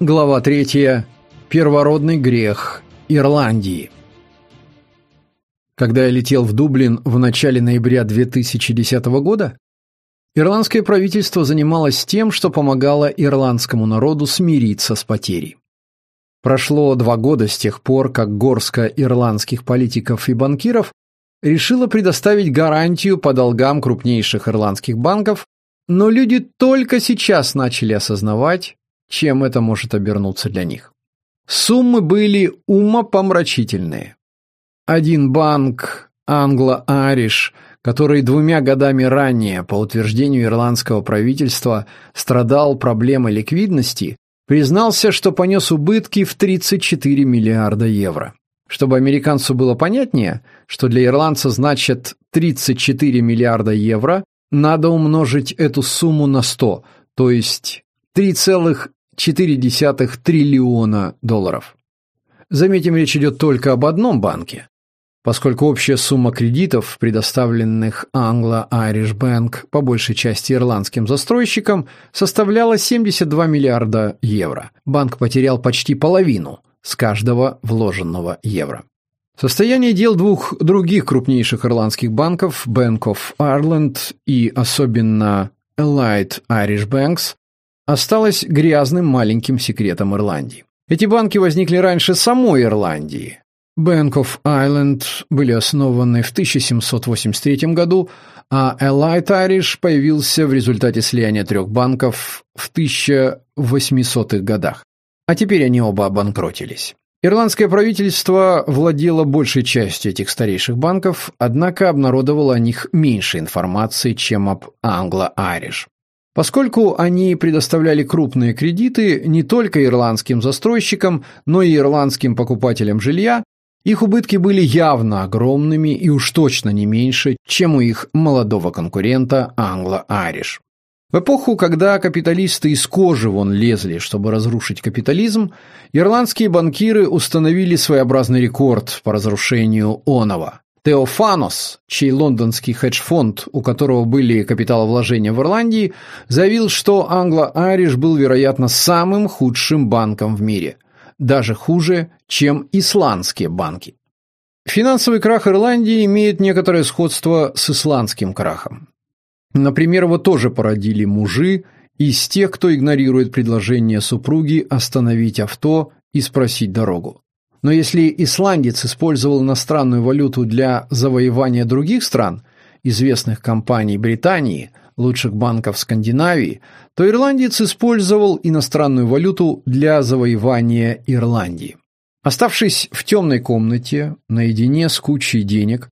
Глава 3. Первородный грех Ирландии. Когда я летел в Дублин в начале ноября 2010 года, ирландское правительство занималось тем, что помогало ирландскому народу смириться с потерей. Прошло два года с тех пор, как горстка ирландских политиков и банкиров решила предоставить гарантию по долгам крупнейших ирландских банков, но люди только сейчас начали осознавать, чем это может обернуться для них. Суммы были умопомрачительные. Один банк, Англо-Ариш, который двумя годами ранее, по утверждению ирландского правительства, страдал проблемой ликвидности, признался, что понес убытки в 34 миллиарда евро. Чтобы американцу было понятнее, что для ирландца значит 34 миллиарда евро, надо умножить эту сумму на 100, то есть 3,4 триллиона долларов. Заметим, речь идет только об одном банке. Поскольку общая сумма кредитов, предоставленных Anglo-Irish Bank по большей части ирландским застройщикам, составляла 72 миллиарда евро. Банк потерял почти половину с каждого вложенного евро. Состояние дел двух других крупнейших ирландских банков, Bank of Ireland и особенно Elite Irish Banks, осталось грязным маленьким секретом Ирландии. Эти банки возникли раньше самой Ирландии. Bank of Ireland были основаны в 1783 году, а Elite Irish появился в результате слияния трех банков в 1800-х годах. А теперь они оба обанкротились. Ирландское правительство владело большей частью этих старейших банков, однако обнародовало о них меньше информации, чем об Anglo-Irish. Поскольку они предоставляли крупные кредиты не только ирландским застройщикам, но и ирландским покупателям жилья, их убытки были явно огромными и уж точно не меньше, чем у их молодого конкурента Anglo-Irish. В эпоху, когда капиталисты из кожи вон лезли, чтобы разрушить капитализм, ирландские банкиры установили своеобразный рекорд по разрушению онова. Теофанос, чей лондонский хедж-фонд, у которого были капиталовложения в Ирландии, заявил, что Англо-Айриш был, вероятно, самым худшим банком в мире, даже хуже, чем исландские банки. Финансовый крах Ирландии имеет некоторое сходство с исландским крахом. Например, его тоже породили мужи из тех, кто игнорирует предложение супруги остановить авто и спросить дорогу. Но если исландец использовал иностранную валюту для завоевания других стран, известных компаний Британии, лучших банков Скандинавии, то ирландец использовал иностранную валюту для завоевания Ирландии. Оставшись в темной комнате, наедине с кучей денег,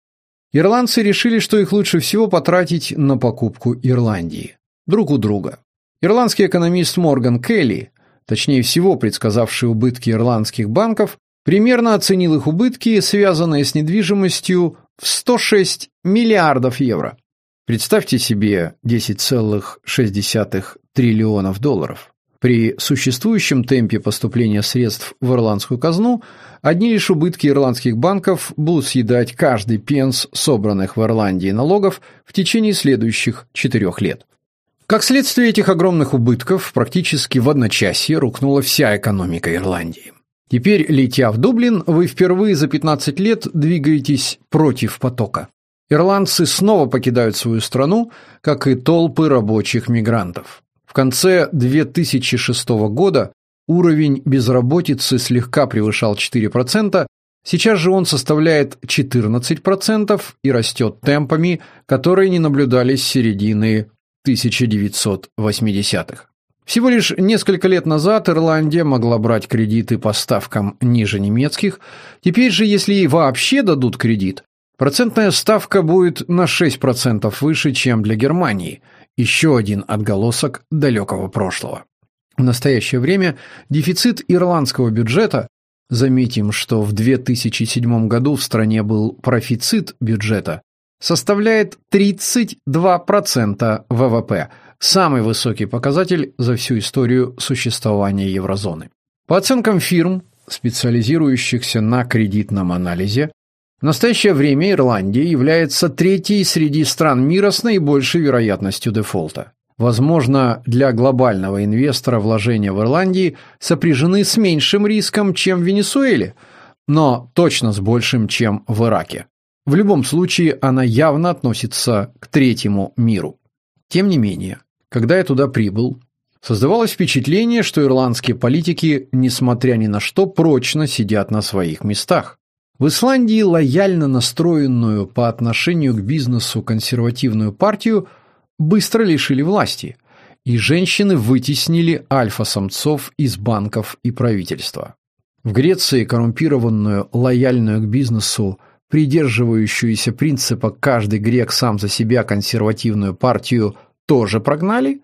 Ирландцы решили, что их лучше всего потратить на покупку Ирландии. Друг у друга. Ирландский экономист Морган Келли, точнее всего предсказавший убытки ирландских банков, примерно оценил их убытки, связанные с недвижимостью, в 106 миллиардов евро. Представьте себе 10,6 триллионов долларов. При существующем темпе поступления средств в ирландскую казну одни лишь убытки ирландских банков будут съедать каждый пенс собранных в Ирландии налогов в течение следующих четырех лет. Как следствие этих огромных убытков, практически в одночасье рухнула вся экономика Ирландии. Теперь, летя в Дублин, вы впервые за 15 лет двигаетесь против потока. Ирландцы снова покидают свою страну, как и толпы рабочих мигрантов. В конце 2006 года уровень безработицы слегка превышал 4%, сейчас же он составляет 14% и растет темпами, которые не наблюдались с середины 1980-х. Всего лишь несколько лет назад Ирландия могла брать кредиты по ставкам ниже немецких, теперь же, если ей вообще дадут кредит, процентная ставка будет на 6% выше, чем для Германии – еще один отголосок далекого прошлого. В настоящее время дефицит ирландского бюджета, заметим, что в 2007 году в стране был профицит бюджета, составляет 32% ВВП, самый высокий показатель за всю историю существования еврозоны. По оценкам фирм, специализирующихся на кредитном анализе, в настоящее время Ирландия является третьей среди стран мира с наибольшей вероятностью дефолта. Возможно, для глобального инвестора вложения в Ирландии сопряжены с меньшим риском, чем в Венесуэле, но точно с большим, чем в Ираке. В любом случае, она явно относится к третьему миру. Тем не менее, когда я туда прибыл, создавалось впечатление, что ирландские политики, несмотря ни на что, прочно сидят на своих местах. В Исландии лояльно настроенную по отношению к бизнесу консервативную партию быстро лишили власти, и женщины вытеснили альфа-самцов из банков и правительства. В Греции коррумпированную, лояльную к бизнесу, придерживающуюся принципа «каждый грек сам за себя» консервативную партию тоже прогнали,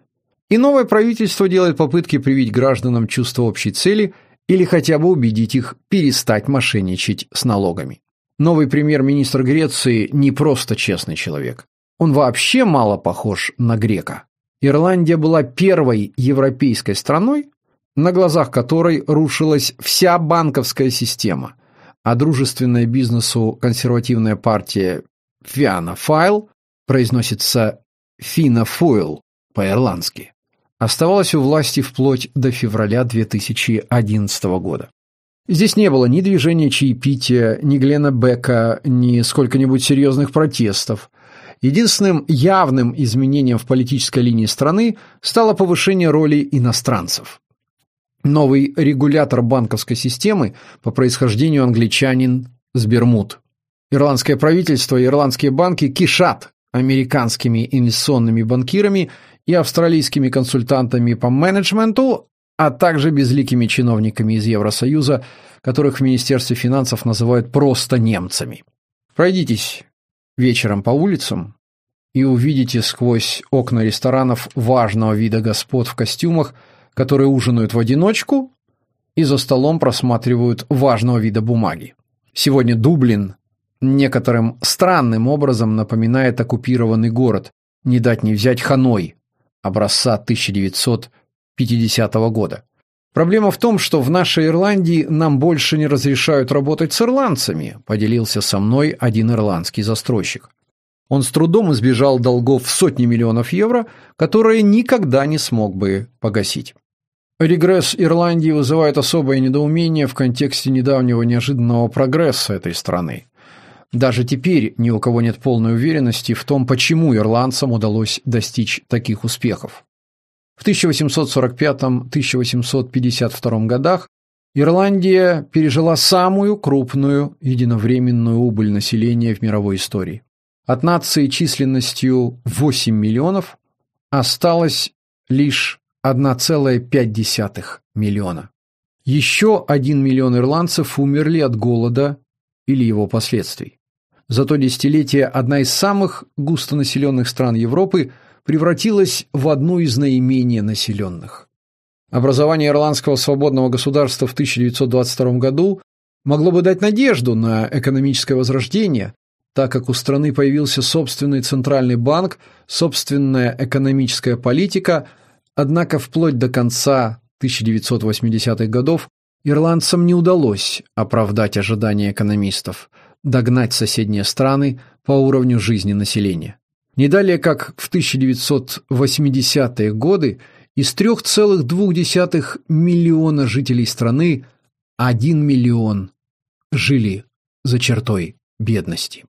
и новое правительство делает попытки привить гражданам чувство общей цели – или хотя бы убедить их перестать мошенничать с налогами. Новый премьер-министр Греции не просто честный человек. Он вообще мало похож на грека. Ирландия была первой европейской страной, на глазах которой рушилась вся банковская система, а дружественная бизнесу консервативная партия Fianna Fáil произносится Fina Fáil по-ирландски оставалась у власти вплоть до февраля 2011 года. Здесь не было ни движения чаепития, ни Глена Бека, ни сколько-нибудь серьезных протестов. Единственным явным изменением в политической линии страны стало повышение роли иностранцев. Новый регулятор банковской системы по происхождению англичанин с Бермуд. Ирландское правительство и ирландские банки кишат американскими инвестиционными банкирами и австралийскими консультантами по менеджменту, а также безликими чиновниками из Евросоюза, которых в Министерстве финансов называют просто немцами. Пройдитесь вечером по улицам и увидите сквозь окна ресторанов важного вида господ в костюмах, которые ужинают в одиночку и за столом просматривают важного вида бумаги. Сегодня Дублин некоторым странным образом напоминает оккупированный город, не дать не взять Ханой, образца 1950 года. Проблема в том, что в нашей Ирландии нам больше не разрешают работать с ирландцами, поделился со мной один ирландский застройщик. Он с трудом избежал долгов в сотни миллионов евро, которые никогда не смог бы погасить. Регресс Ирландии вызывает особое недоумение в контексте недавнего неожиданного прогресса этой страны. Даже теперь ни у кого нет полной уверенности в том, почему ирландцам удалось достичь таких успехов. В 1845-1852 годах Ирландия пережила самую крупную единовременную убыль населения в мировой истории. От нации численностью 8 миллионов осталось лишь 1,5 миллиона. Еще 1 миллион ирландцев умерли от голода или его последствий. За то десятилетие одна из самых густонаселенных стран Европы превратилась в одну из наименее населенных. Образование ирландского свободного государства в 1922 году могло бы дать надежду на экономическое возрождение, так как у страны появился собственный центральный банк, собственная экономическая политика, однако вплоть до конца 1980-х годов ирландцам не удалось оправдать ожидания экономистов – догнать соседние страны по уровню жизни населения. Не далее, как в 1980-е годы из 3,2 миллиона жителей страны 1 миллион жили за чертой бедности.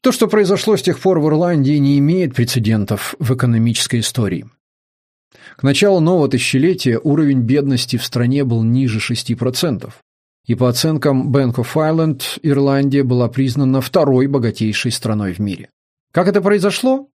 То, что произошло с тех пор в Ирландии, не имеет прецедентов в экономической истории. К началу нового тысячелетия уровень бедности в стране был ниже 6% и по оценкам Bank of Ireland Ирландия была признана второй богатейшей страной в мире. Как это произошло?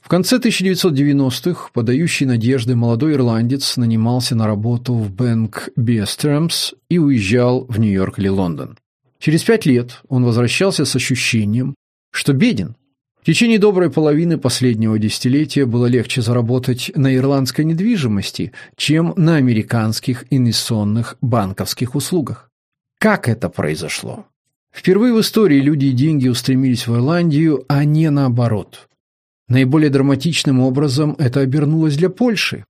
В конце 1990-х подающий надежды молодой ирландец нанимался на работу в Bank Besterms и уезжал в Нью-Йорк или Лондон. Через пять лет он возвращался с ощущением, что беден. В течение доброй половины последнего десятилетия было легче заработать на ирландской недвижимости, чем на американских инвестиционных банковских услугах. Как это произошло? Впервые в истории люди и деньги устремились в Ирландию, а не наоборот. Наиболее драматичным образом это обернулось для Польши.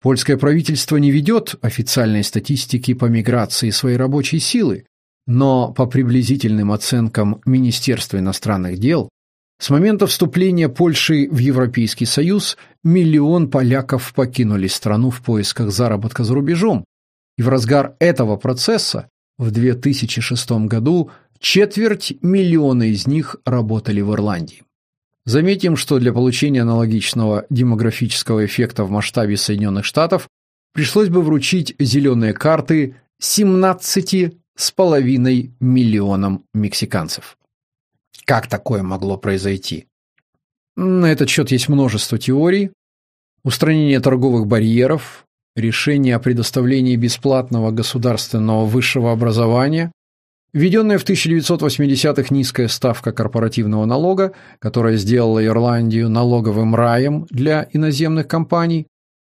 Польское правительство не ведет официальной статистики по миграции своей рабочей силы, но по приблизительным оценкам Министерства иностранных дел С момента вступления Польши в Европейский Союз миллион поляков покинули страну в поисках заработка за рубежом, и в разгар этого процесса в 2006 году четверть миллиона из них работали в Ирландии. Заметим, что для получения аналогичного демографического эффекта в масштабе Соединенных Штатов пришлось бы вручить зеленые карты 17,5 миллионам мексиканцев. Как такое могло произойти? На этот счет есть множество теорий. Устранение торговых барьеров, решение о предоставлении бесплатного государственного высшего образования, введенная в 1980-х низкая ставка корпоративного налога, которая сделала Ирландию налоговым раем для иноземных компаний.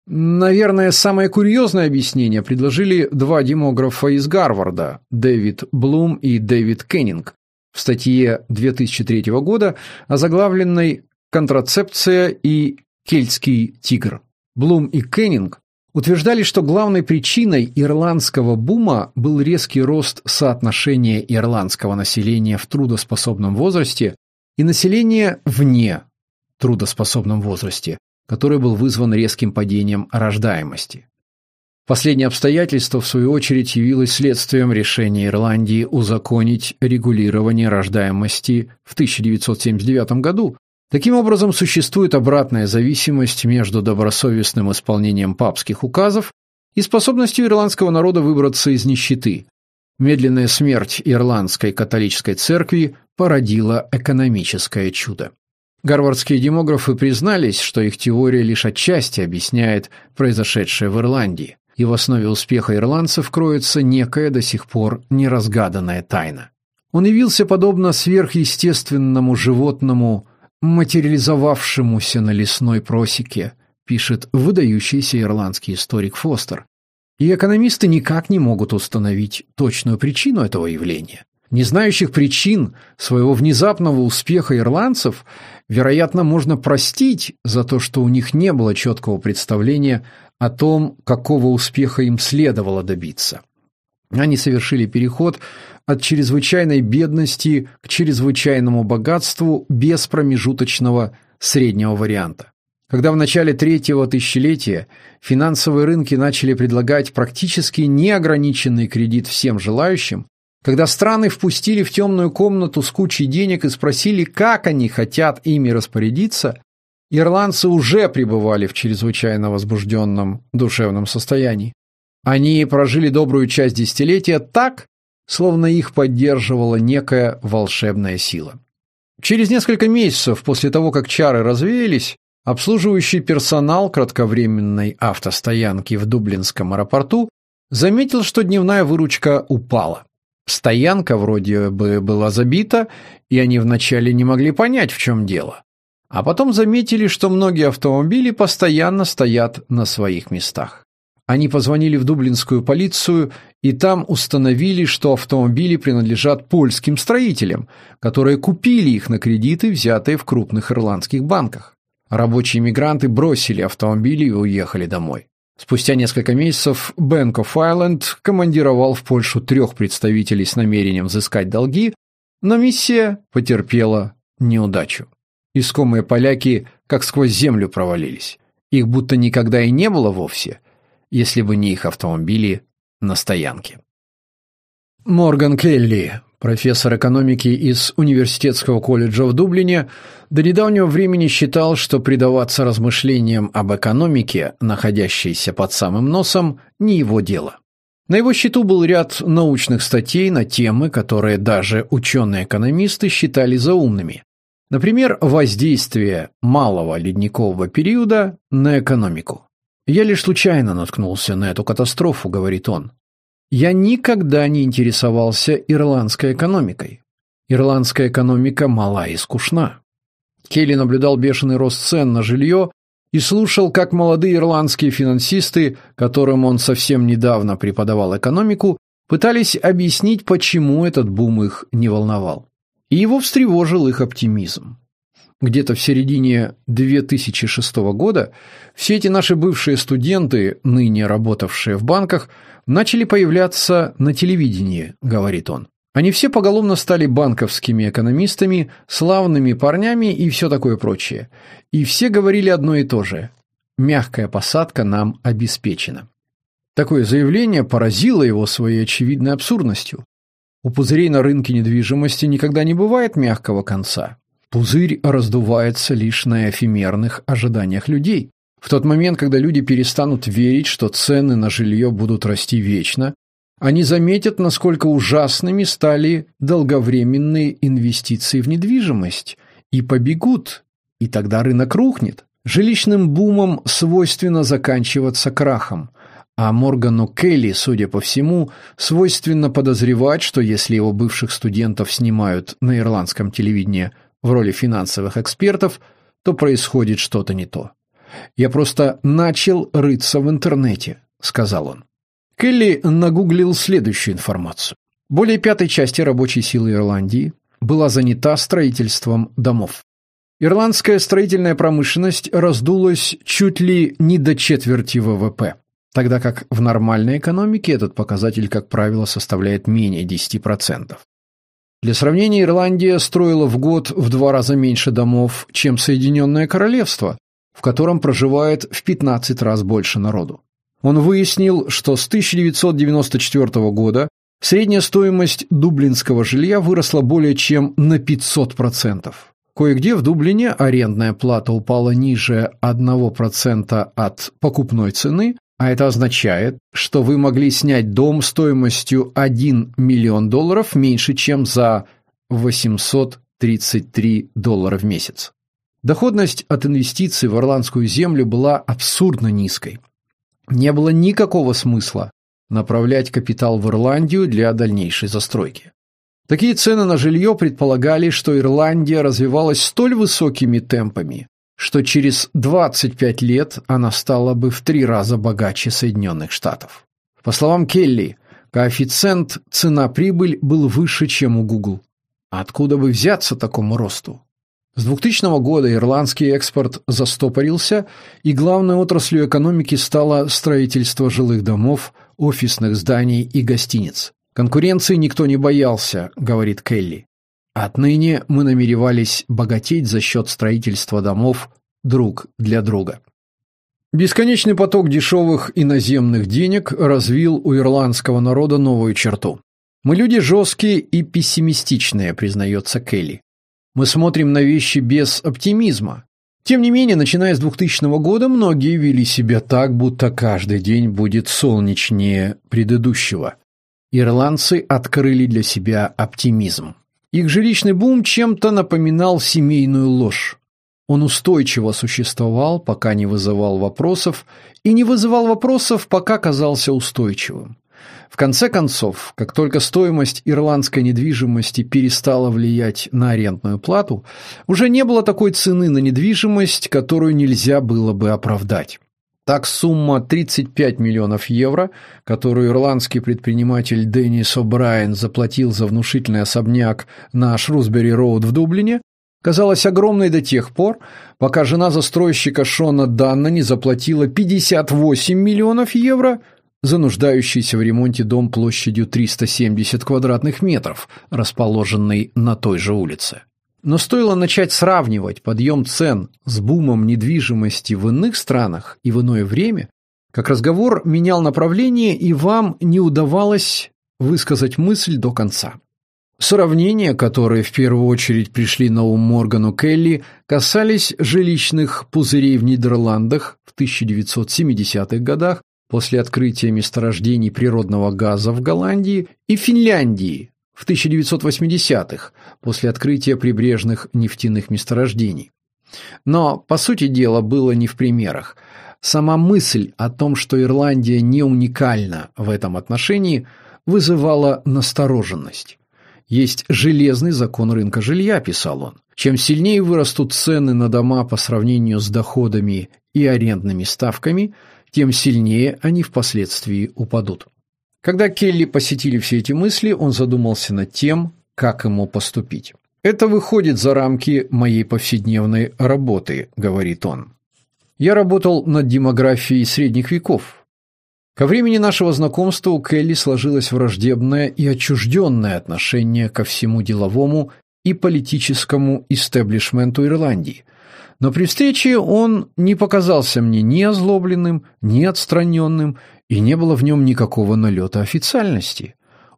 Наверное, самое курьезное объяснение предложили два демографа из Гарварда, Дэвид Блум и Дэвид Кеннинг, в статье 2003 года, озаглавленной «Контрацепция и кельтский тигр». Блум и Кеннинг утверждали, что главной причиной ирландского бума был резкий рост соотношения ирландского населения в трудоспособном возрасте и населения вне трудоспособном возрасте, который был вызван резким падением рождаемости. Последнее обстоятельство, в свою очередь, явилось следствием решения Ирландии узаконить регулирование рождаемости в 1979 году. Таким образом, существует обратная зависимость между добросовестным исполнением папских указов и способностью ирландского народа выбраться из нищеты. Медленная смерть ирландской католической церкви породила экономическое чудо. Гарвардские демографы признались, что их теория лишь отчасти объясняет произошедшее в Ирландии и в основе успеха ирландцев кроется некая до сих пор неразгаданная тайна. Он явился подобно сверхъестественному животному, материализовавшемуся на лесной просеке, пишет выдающийся ирландский историк Фостер. И экономисты никак не могут установить точную причину этого явления. Не знающих причин своего внезапного успеха ирландцев, вероятно, можно простить за то, что у них не было четкого представления о том, какого успеха им следовало добиться. Они совершили переход от чрезвычайной бедности к чрезвычайному богатству без промежуточного среднего варианта. Когда в начале третьего тысячелетия финансовые рынки начали предлагать практически неограниченный кредит всем желающим, когда страны впустили в темную комнату с кучей денег и спросили, как они хотят ими распорядиться, Ирландцы уже пребывали в чрезвычайно возбужденном душевном состоянии. Они прожили добрую часть десятилетия так, словно их поддерживала некая волшебная сила. Через несколько месяцев после того, как чары развеялись, обслуживающий персонал кратковременной автостоянки в Дублинском аэропорту заметил, что дневная выручка упала. Стоянка вроде бы была забита, и они вначале не могли понять, в чем дело. А потом заметили, что многие автомобили постоянно стоят на своих местах. Они позвонили в дублинскую полицию и там установили, что автомобили принадлежат польским строителям, которые купили их на кредиты, взятые в крупных ирландских банках. Рабочие мигранты бросили автомобили и уехали домой. Спустя несколько месяцев Bank of Ireland командировал в Польшу трех представителей с намерением взыскать долги, но миссия потерпела неудачу. Искомые поляки как сквозь землю провалились. Их будто никогда и не было вовсе, если бы не их автомобили на стоянке. Морган Келли, профессор экономики из Университетского колледжа в Дублине, до недавнего времени считал, что предаваться размышлениям об экономике, находящейся под самым носом, не его дело. На его счету был ряд научных статей на темы, которые даже ученые-экономисты считали заумными, Например, воздействие малого ледникового периода на экономику. «Я лишь случайно наткнулся на эту катастрофу», — говорит он. «Я никогда не интересовался ирландской экономикой. Ирландская экономика мала и скучна». Келли наблюдал бешеный рост цен на жилье и слушал, как молодые ирландские финансисты, которым он совсем недавно преподавал экономику, пытались объяснить, почему этот бум их не волновал и его встревожил их оптимизм. Где-то в середине 2006 года все эти наши бывшие студенты, ныне работавшие в банках, начали появляться на телевидении, говорит он. Они все поголовно стали банковскими экономистами, славными парнями и все такое прочее. И все говорили одно и то же. Мягкая посадка нам обеспечена. Такое заявление поразило его своей очевидной абсурдностью. У пузырей на рынке недвижимости никогда не бывает мягкого конца. Пузырь раздувается лишь на эфемерных ожиданиях людей. В тот момент, когда люди перестанут верить, что цены на жилье будут расти вечно, они заметят, насколько ужасными стали долговременные инвестиции в недвижимость, и побегут, и тогда рынок рухнет. Жилищным бумом свойственно заканчиваться крахом, а Моргану Келли, судя по всему, свойственно подозревать, что если его бывших студентов снимают на ирландском телевидении в роли финансовых экспертов, то происходит что-то не то. «Я просто начал рыться в интернете», — сказал он. Келли нагуглил следующую информацию. Более пятой части рабочей силы Ирландии была занята строительством домов. Ирландская строительная промышленность раздулась чуть ли не до четверти ВВП, тогда как в нормальной экономике этот показатель, как правило, составляет менее 10%. Для сравнения, Ирландия строила в год в два раза меньше домов, чем Соединенное Королевство, в котором проживает в 15 раз больше народу. Он выяснил, что с 1994 года средняя стоимость дублинского жилья выросла более чем на 500%. Кое-где в Дублине арендная плата упала ниже 1% от покупной цены, а это означает, что вы могли снять дом стоимостью 1 миллион долларов меньше, чем за 833 доллара в месяц. Доходность от инвестиций в ирландскую землю была абсурдно низкой. Не было никакого смысла направлять капитал в Ирландию для дальнейшей застройки. Такие цены на жилье предполагали, что Ирландия развивалась столь высокими темпами, что через 25 лет она стала бы в три раза богаче Соединенных Штатов. По словам Келли, коэффициент цена-прибыль был выше, чем у Google. Откуда бы взяться такому росту? С 2000 года ирландский экспорт застопорился, и главной отраслью экономики стало строительство жилых домов, офисных зданий и гостиниц. Конкуренции никто не боялся, говорит Келли. Отныне мы намеревались богатеть за счет строительства домов друг для друга. Бесконечный поток дешевых иноземных денег развил у ирландского народа новую черту. Мы люди жесткие и пессимистичные, признается Келли. Мы смотрим на вещи без оптимизма. Тем не менее, начиная с 2000 года, многие вели себя так, будто каждый день будет солнечнее предыдущего. Ирландцы открыли для себя оптимизм. Их жилищный бум чем-то напоминал семейную ложь. Он устойчиво существовал, пока не вызывал вопросов, и не вызывал вопросов, пока казался устойчивым. В конце концов, как только стоимость ирландской недвижимости перестала влиять на арендную плату, уже не было такой цены на недвижимость, которую нельзя было бы оправдать. Так сумма 35 миллионов евро, которую ирландский предприниматель Деннис О'Брайен заплатил за внушительный особняк на Шрусбери-Роуд в Дублине, казалась огромной до тех пор, пока жена застройщика Шона Данна не заплатила 58 миллионов евро – за нуждающийся в ремонте дом площадью 370 квадратных метров, расположенный на той же улице. Но стоило начать сравнивать подъем цен с бумом недвижимости в иных странах и в иное время, как разговор менял направление, и вам не удавалось высказать мысль до конца. Сравнения, которые в первую очередь пришли на ум Моргану Келли, касались жилищных пузырей в Нидерландах в 1970-х годах после открытия месторождений природного газа в Голландии и Финляндии в 1980-х после открытия прибрежных нефтяных месторождений. Но, по сути дела, было не в примерах. Сама мысль о том, что Ирландия не уникальна в этом отношении, вызывала настороженность. Есть железный закон рынка жилья, писал он. Чем сильнее вырастут цены на дома по сравнению с доходами и арендными ставками – тем сильнее они впоследствии упадут. Когда Келли посетили все эти мысли, он задумался над тем, как ему поступить. «Это выходит за рамки моей повседневной работы», — говорит он. «Я работал над демографией средних веков. Ко времени нашего знакомства у Келли сложилось враждебное и отчужденное отношение ко всему деловому и политическому истеблишменту Ирландии. Но при встрече он не показался мне ни озлобленным, ни отстраненным, и не было в нем никакого налета официальности.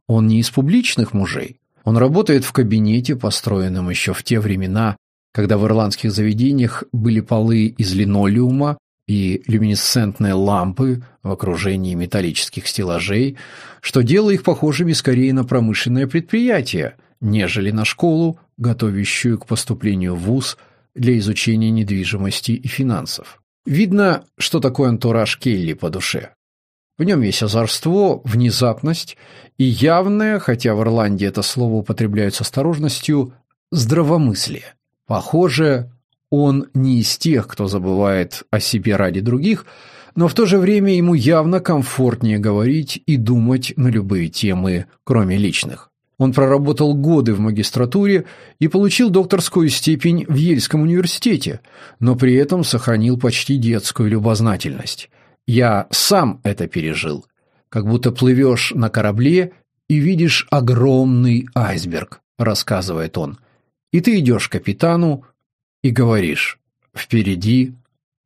Он не из публичных мужей. Он работает в кабинете, построенном еще в те времена, когда в ирландских заведениях были полы из линолеума, и люминесцентные лампы в окружении металлических стеллажей, что делало их похожими скорее на промышленное предприятие, нежели на школу, готовящую к поступлению в ВУЗ для изучения недвижимости и финансов. Видно, что такой антураж Келли по душе. В нем есть озорство, внезапность и явное, хотя в Ирландии это слово употребляют с осторожностью, здравомыслие. Похоже, он не из тех, кто забывает о себе ради других, но в то же время ему явно комфортнее говорить и думать на любые темы, кроме личных. Он проработал годы в магистратуре и получил докторскую степень в Ельском университете, но при этом сохранил почти детскую любознательность. «Я сам это пережил», как будто плывешь на корабле и видишь огромный айсберг, рассказывает он. И ты идешь к капитану, и говоришь «Впереди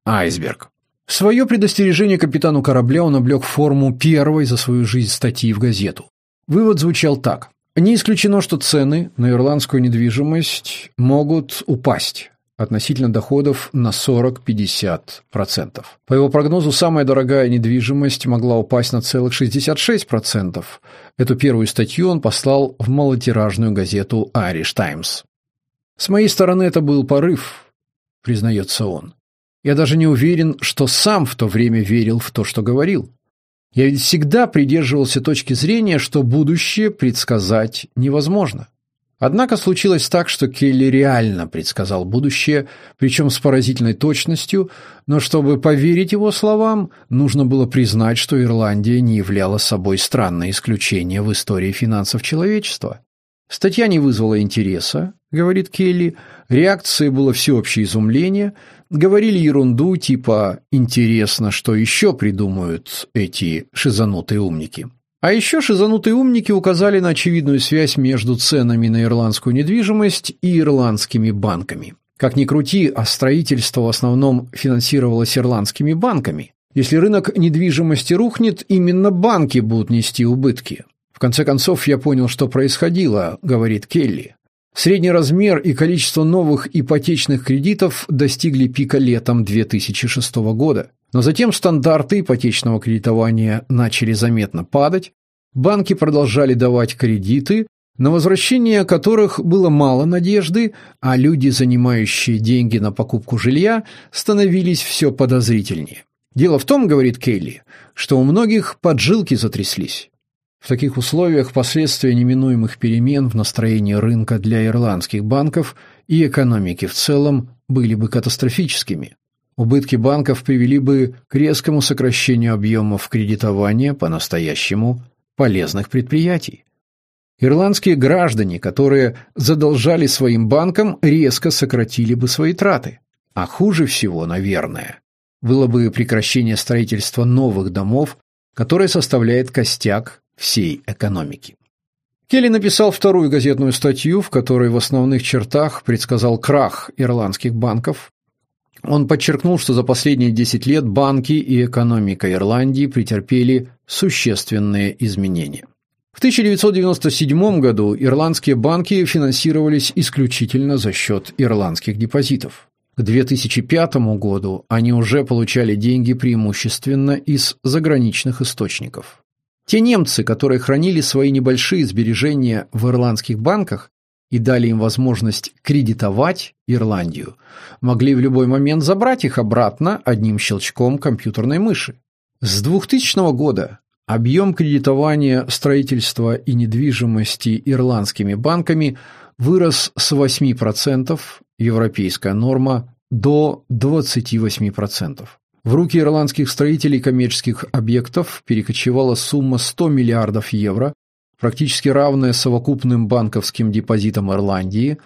айсберг». Свое предостережение капитану корабля он облег форму первой за свою жизнь статьи в газету. Вывод звучал так. Не исключено, что цены на ирландскую недвижимость могут упасть относительно доходов на 40-50%. По его прогнозу, самая дорогая недвижимость могла упасть на целых 66%. Эту первую статью он послал в малотиражную газету Irish Times. С моей стороны это был порыв, признается он. Я даже не уверен, что сам в то время верил в то, что говорил. Я ведь всегда придерживался точки зрения, что будущее предсказать невозможно. Однако случилось так, что Келли реально предсказал будущее, причем с поразительной точностью, но чтобы поверить его словам, нужно было признать, что Ирландия не являла собой странное исключение в истории финансов человечества. Статья не вызвала интереса, говорит Келли, реакцией было всеобщее изумление, говорили ерунду типа «интересно, что еще придумают эти шизанутые умники». А еще шизанутые умники указали на очевидную связь между ценами на ирландскую недвижимость и ирландскими банками. Как ни крути, а строительство в основном финансировалось ирландскими банками. Если рынок недвижимости рухнет, именно банки будут нести убытки конце концов, я понял, что происходило, говорит Келли. Средний размер и количество новых ипотечных кредитов достигли пика летом 2006 года. Но затем стандарты ипотечного кредитования начали заметно падать, банки продолжали давать кредиты, на возвращение которых было мало надежды, а люди, занимающие деньги на покупку жилья, становились все подозрительнее. Дело в том, говорит Келли, что у многих поджилки затряслись. В таких условиях последствия неминуемых перемен в настроении рынка для ирландских банков и экономики в целом были бы катастрофическими. Убытки банков привели бы к резкому сокращению объемов кредитования по-настоящему полезных предприятий. Ирландские граждане, которые задолжали своим банкам, резко сократили бы свои траты. А хуже всего, наверное, было бы прекращение строительства новых домов, которое составляет костяк всей экономики. Келли написал вторую газетную статью, в которой в основных чертах предсказал крах ирландских банков. Он подчеркнул, что за последние 10 лет банки и экономика Ирландии претерпели существенные изменения. В 1997 году ирландские банки финансировались исключительно за счет ирландских депозитов. К 2005 году они уже получали деньги преимущественно из заграничных источников. Те немцы, которые хранили свои небольшие сбережения в ирландских банках и дали им возможность кредитовать Ирландию, могли в любой момент забрать их обратно одним щелчком компьютерной мыши. С 2000 года объем кредитования строительства и недвижимости ирландскими банками вырос с 8%, европейская норма, до 28%. В руки ирландских строителей коммерческих объектов перекочевала сумма 100 миллиардов евро, практически равная совокупным банковским депозитам Ирландии.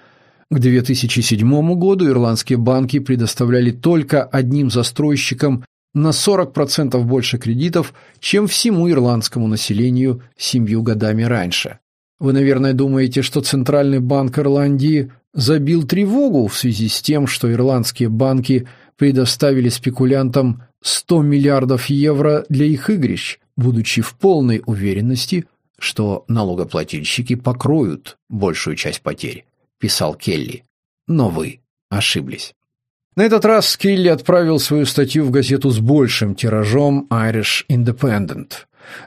К 2007 году ирландские банки предоставляли только одним застройщикам на 40% больше кредитов, чем всему ирландскому населению семью годами раньше. Вы, наверное, думаете, что Центральный банк Ирландии забил тревогу в связи с тем, что ирландские банки предоставили спекулянтам 100 миллиардов евро для их игрищ, будучи в полной уверенности, что налогоплательщики покроют большую часть потерь, писал Келли. Но вы ошиблись. На этот раз Келли отправил свою статью в газету с большим тиражом Irish Independent.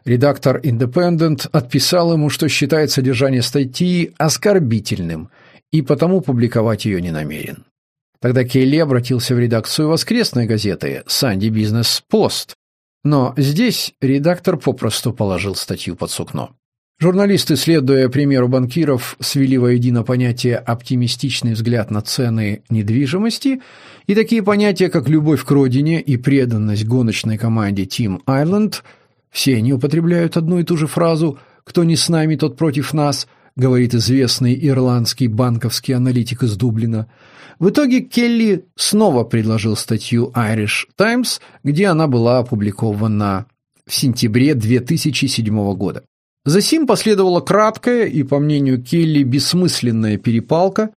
Редактор Independent отписал ему, что считает содержание статьи оскорбительным и потому публиковать ее не намерен. Тогда Келли обратился в редакцию воскресной газеты «Санди Бизнес Пост», но здесь редактор попросту положил статью под сукно. Журналисты, следуя примеру банкиров, свели воедино понятие «оптимистичный взгляд на цены недвижимости» и такие понятия, как любовь к родине и преданность гоночной команде Team Island. Все они употребляют одну и ту же фразу «кто не с нами, тот против нас», говорит известный ирландский банковский аналитик из Дублина. В итоге Келли снова предложил статью Irish Times, где она была опубликована в сентябре 2007 года. Засим последовала краткая и, по мнению Келли, бессмысленная перепалка.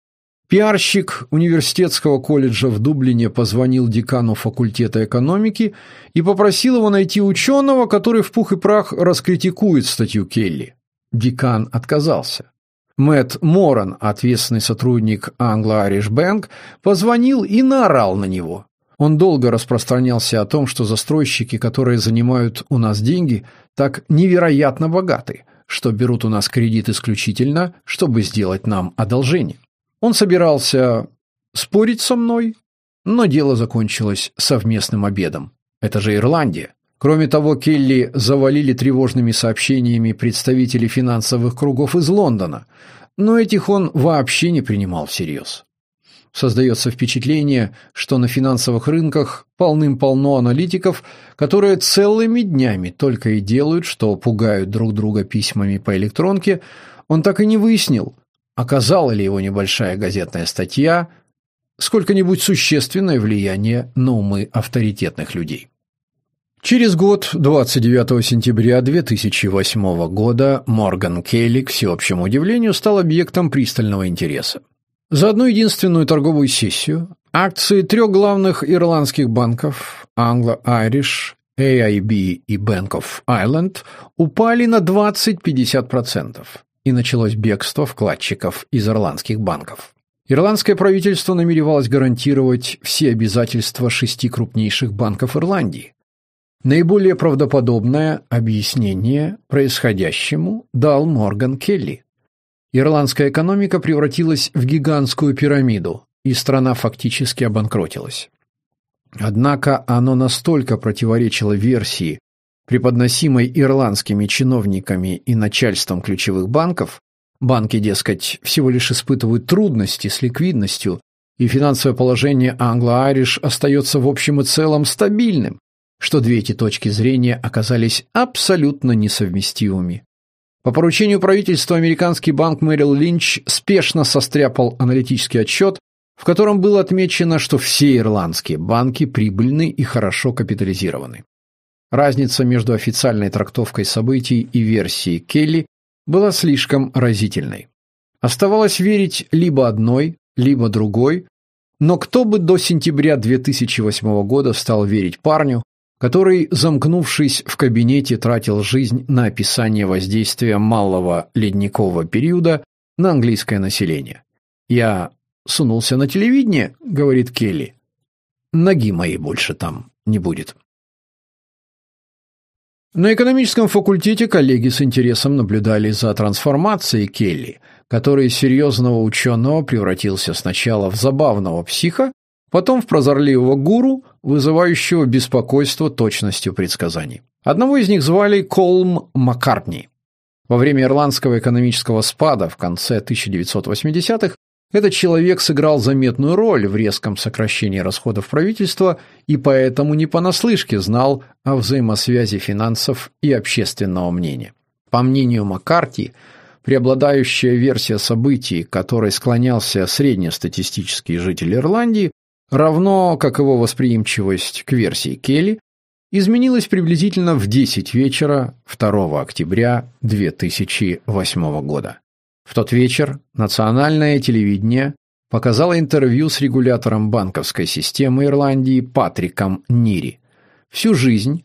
Пиарщик университетского колледжа в Дублине позвонил декану факультета экономики и попросил его найти ученого, который в пух и прах раскритикует статью Келли. Декан отказался. Мэтт Моран, ответственный сотрудник Anglo-Irish Bank, позвонил и наорал на него. Он долго распространялся о том, что застройщики, которые занимают у нас деньги, так невероятно богаты, что берут у нас кредит исключительно, чтобы сделать нам одолжение. Он собирался спорить со мной, но дело закончилось совместным обедом. Это же Ирландия. Кроме того, Келли завалили тревожными сообщениями представители финансовых кругов из Лондона, но этих он вообще не принимал всерьез. Создается впечатление, что на финансовых рынках полным-полно аналитиков, которые целыми днями только и делают, что пугают друг друга письмами по электронке. Он так и не выяснил, оказала ли его небольшая газетная статья сколько-нибудь существенное влияние на умы авторитетных людей. Через год, 29 сентября 2008 года, Морган Келли, к всеобщему удивлению, стал объектом пристального интереса. За одну единственную торговую сессию акции трех главных ирландских банков Anglo-Irish, AIB и Bank of Ireland упали на 20-50%, и началось бегство вкладчиков из ирландских банков. Ирландское правительство намеревалось гарантировать все обязательства шести крупнейших банков Ирландии. Наиболее правдоподобное объяснение происходящему дал Морган Келли. Ирландская экономика превратилась в гигантскую пирамиду, и страна фактически обанкротилась. Однако оно настолько противоречило версии, преподносимой ирландскими чиновниками и начальством ключевых банков, банки, дескать, всего лишь испытывают трудности с ликвидностью, и финансовое положение Anglo-Irish остается в общем и целом стабильным, что две эти точки зрения оказались абсолютно несовместимыми. По поручению правительства американский банк Мэрил Линч спешно состряпал аналитический отчет, в котором было отмечено, что все ирландские банки прибыльны и хорошо капитализированы. Разница между официальной трактовкой событий и версией Келли была слишком разительной. Оставалось верить либо одной, либо другой, но кто бы до сентября 2008 года стал верить парню, который, замкнувшись в кабинете, тратил жизнь на описание воздействия малого ледникового периода на английское население. «Я сунулся на телевидение», — говорит Келли. «Ноги моей больше там не будет». На экономическом факультете коллеги с интересом наблюдали за трансформацией Келли, который из серьезного ученого превратился сначала в забавного психа, потом в прозорливого гуру, вызывающего беспокойство точностью предсказаний. Одного из них звали Колм Маккартни. Во время ирландского экономического спада в конце 1980-х этот человек сыграл заметную роль в резком сокращении расходов правительства и поэтому не понаслышке знал о взаимосвязи финансов и общественного мнения. По мнению Маккарти, преобладающая версия событий, которой склонялся среднестатистический житель Ирландии, равно как его восприимчивость к версии Келли, изменилась приблизительно в 10 вечера 2 октября 2008 года. В тот вечер национальное телевидение показало интервью с регулятором банковской системы Ирландии Патриком Нири. Всю жизнь,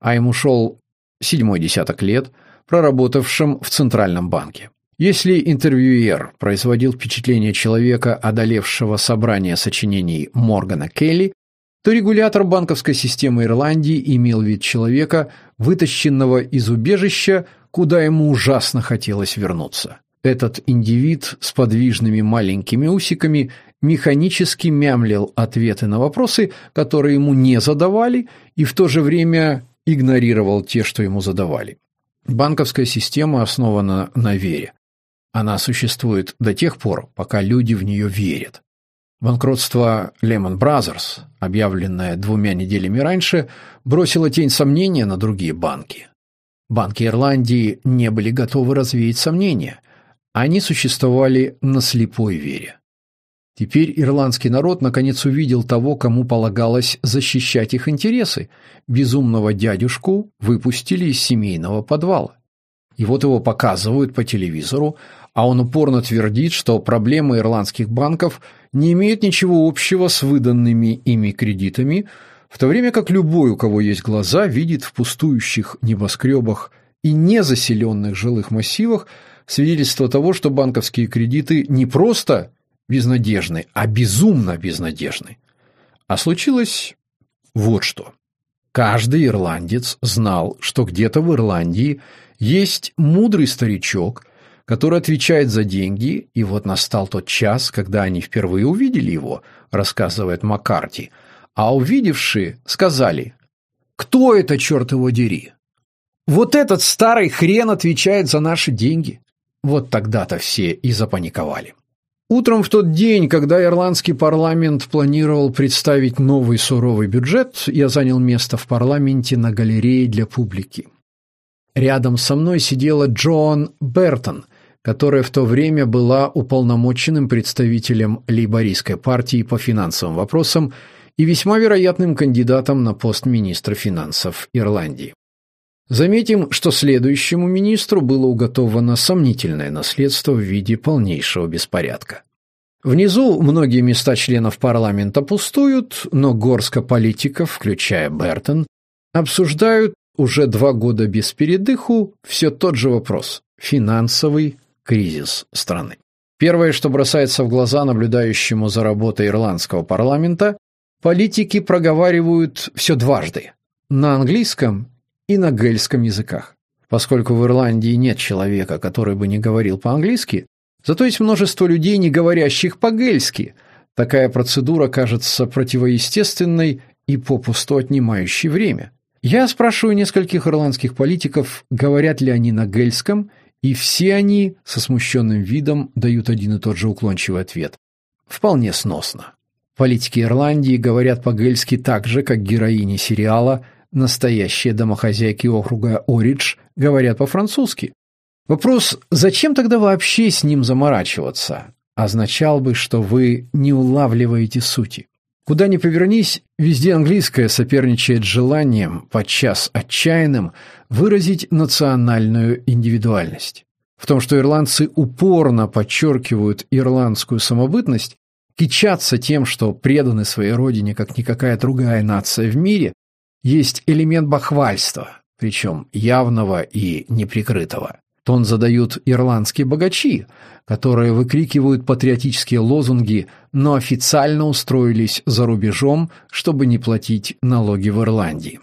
а ему шел седьмой десяток лет, проработавшим в Центральном банке. Если интервьюер производил впечатление человека, одолевшего собрание сочинений Моргана Келли, то регулятор банковской системы Ирландии имел вид человека, вытащенного из убежища, куда ему ужасно хотелось вернуться. Этот индивид с подвижными маленькими усиками механически мямлил ответы на вопросы, которые ему не задавали, и в то же время игнорировал те, что ему задавали. Банковская система основана на вере. Она существует до тех пор, пока люди в нее верят. Банкротство Lehman Brothers, объявленное двумя неделями раньше, бросило тень сомнения на другие банки. Банки Ирландии не были готовы развеять сомнения. Они существовали на слепой вере. Теперь ирландский народ наконец увидел того, кому полагалось защищать их интересы. Безумного дядюшку выпустили из семейного подвала. И вот его показывают по телевизору, а он упорно твердит, что проблемы ирландских банков не имеют ничего общего с выданными ими кредитами, в то время как любой, у кого есть глаза, видит в пустующих небоскребах и незаселенных жилых массивах свидетельство того, что банковские кредиты не просто безнадежны, а безумно безнадежны. А случилось вот что. Каждый ирландец знал, что где-то в Ирландии есть мудрый старичок – который отвечает за деньги, и вот настал тот час, когда они впервые увидели его, рассказывает Маккарти, а увидевшие сказали «Кто это, черт его дери?» «Вот этот старый хрен отвечает за наши деньги». Вот тогда-то все и запаниковали. Утром в тот день, когда ирландский парламент планировал представить новый суровый бюджет, я занял место в парламенте на галерее для публики. Рядом со мной сидела Джоан Бертон, которая в то время была уполномоченным представителем лейбористской партии по финансовым вопросам и весьма вероятным кандидатом на пост министра финансов Ирландии. Заметим, что следующему министру было уготовано сомнительное наследство в виде полнейшего беспорядка. Внизу многие места членов парламента пустуют, но горстка политиков, включая Бертон, обсуждают уже два года без передыху все тот же вопрос – финансовый кризис страны. Первое, что бросается в глаза наблюдающему за работой ирландского парламента, политики проговаривают все дважды – на английском и на гельском языках. Поскольку в Ирландии нет человека, который бы не говорил по-английски, зато есть множество людей, не говорящих по-гельски. Такая процедура кажется противоестественной и попусту отнимающей время. Я спрашиваю нескольких ирландских политиков, говорят ли они на гельском и все они со смущенным видом дают один и тот же уклончивый ответ. Вполне сносно. Политики Ирландии говорят по-гельски так же, как героини сериала «Настоящие домохозяйки округа Оридж» говорят по-французски. Вопрос, зачем тогда вообще с ним заморачиваться, означал бы, что вы не улавливаете сути. Куда ни повернись, везде английское соперничает желанием, подчас отчаянным, выразить национальную индивидуальность. В том, что ирландцы упорно подчеркивают ирландскую самобытность, кичатся тем, что преданы своей родине, как никакая другая нация в мире, есть элемент бахвальства, причем явного и неприкрытого. Тон задают ирландские богачи, которые выкрикивают патриотические лозунги, но официально устроились за рубежом, чтобы не платить налоги в Ирландии.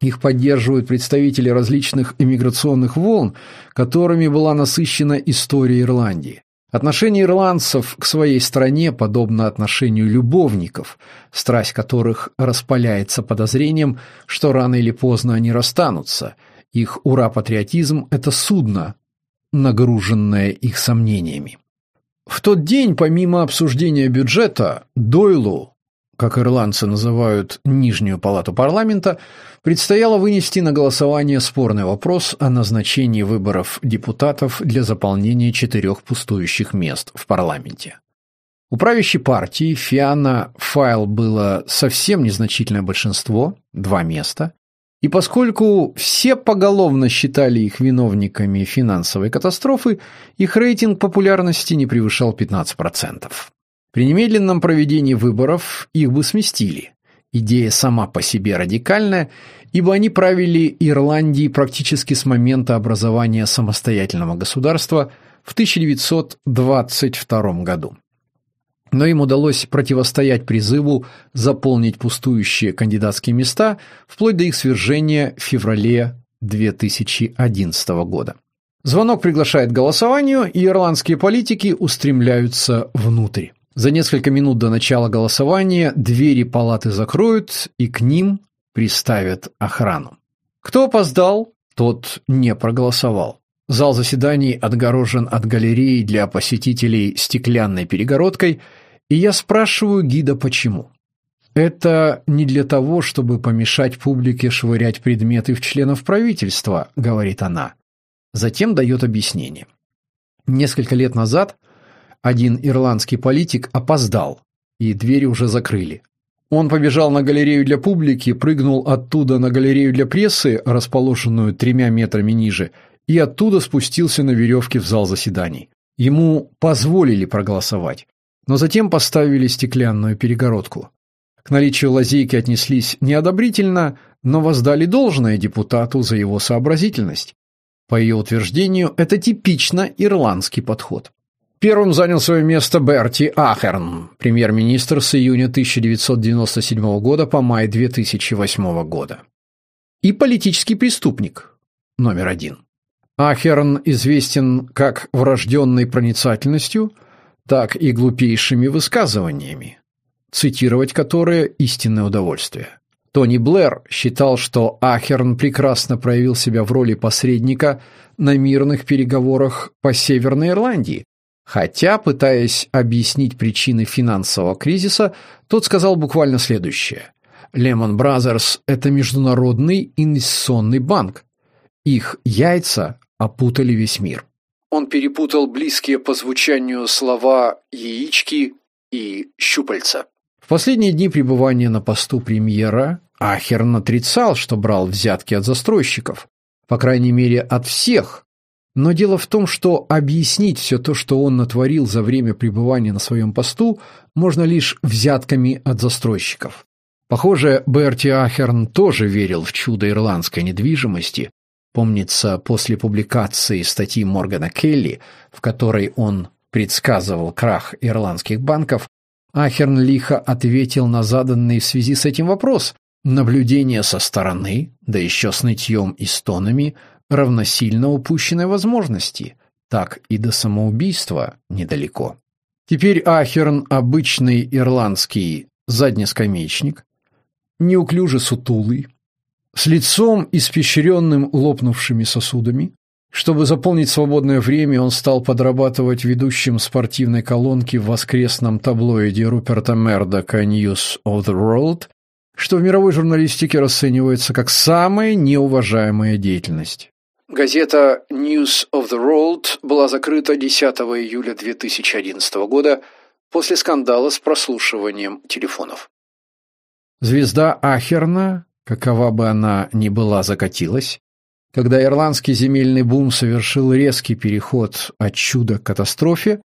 Их поддерживают представители различных иммиграционных волн, которыми была насыщена история Ирландии. Отношение ирландцев к своей стране подобно отношению любовников, страсть которых распаляется подозрением, что рано или поздно они расстанутся. Их ура-патриотизм – это судно, нагруженная их сомнениями. В тот день, помимо обсуждения бюджета, Дойлу, как ирландцы называют нижнюю палату парламента, предстояло вынести на голосование спорный вопрос о назначении выборов депутатов для заполнения четырех пустующих мест в парламенте. У правящей партии Фиана Файл было совсем незначительное большинство, два места, И поскольку все поголовно считали их виновниками финансовой катастрофы, их рейтинг популярности не превышал 15%. При немедленном проведении выборов их бы сместили. Идея сама по себе радикальная, ибо они правили Ирландией практически с момента образования самостоятельного государства в 1922 году. Но им удалось противостоять призыву заполнить пустующие кандидатские места вплоть до их свержения в феврале 2011 года. Звонок приглашает к голосованию, и ирландские политики устремляются внутрь. За несколько минут до начала голосования двери палаты закроют и к ним приставят охрану. Кто опоздал, тот не проголосовал. Зал заседаний отгорожен от галереи для посетителей стеклянной перегородкой, и я спрашиваю гида почему. Это не для того, чтобы помешать публике швырять предметы в членов правительства, говорит она. Затем дает объяснение. Несколько лет назад один ирландский политик опоздал, и двери уже закрыли. Он побежал на галерею для публики, прыгнул оттуда на галерею для прессы, расположенную тремя метрами ниже, и оттуда спустился на веревке в зал заседаний. Ему позволили проголосовать, но затем поставили стеклянную перегородку. К наличию лазейки отнеслись неодобрительно, но воздали должное депутату за его сообразительность. По ее утверждению, это типично ирландский подход. Первым занял свое место Берти Ахерн, премьер-министр с июня 1997 года по май 2008 года. И политический преступник номер один. Ахерн известен как врожденной проницательностью, так и глупейшими высказываниями, цитировать которые – истинное удовольствие. Тони Блэр считал, что Ахерн прекрасно проявил себя в роли посредника на мирных переговорах по Северной Ирландии, Хотя, пытаясь объяснить причины финансового кризиса, тот сказал буквально следующее. Lehman Brothers – это международный инвестиционный банк. Их яйца опутали весь мир. Он перепутал близкие по звучанию слова «яички» и «щупальца». В последние дни пребывания на посту премьера Ахерн отрицал, что брал взятки от застройщиков. По крайней мере, от всех, но дело в том, что объяснить все то, что он натворил за время пребывания на своем посту, можно лишь взятками от застройщиков. Похоже, Берти Ахерн тоже верил в чудо ирландской недвижимости. Помнится, после публикации статьи Моргана Келли, в которой он предсказывал крах ирландских банков, Ахерн лихо ответил на заданный в связи с этим вопрос. Наблюдение со стороны, да еще с нытьем и стонами, равносильно упущенной возможности, так и до самоубийства недалеко. Теперь Ахерн – обычный ирландский заднескамеечник, неуклюже сутулый, с лицом, испещренным лопнувшими сосудами. Чтобы заполнить свободное время, он стал подрабатывать ведущим спортивной колонки в воскресном таблоиде Руперта Мердока «News of the World», что в мировой журналистике расценивается как самая неуважаемая деятельность. Газета News of the World была закрыта 10 июля 2011 года после скандала с прослушиванием телефонов. Звезда Ахерна, какова бы она ни была, закатилась, когда ирландский земельный бум совершил резкий переход от чуда к катастрофе,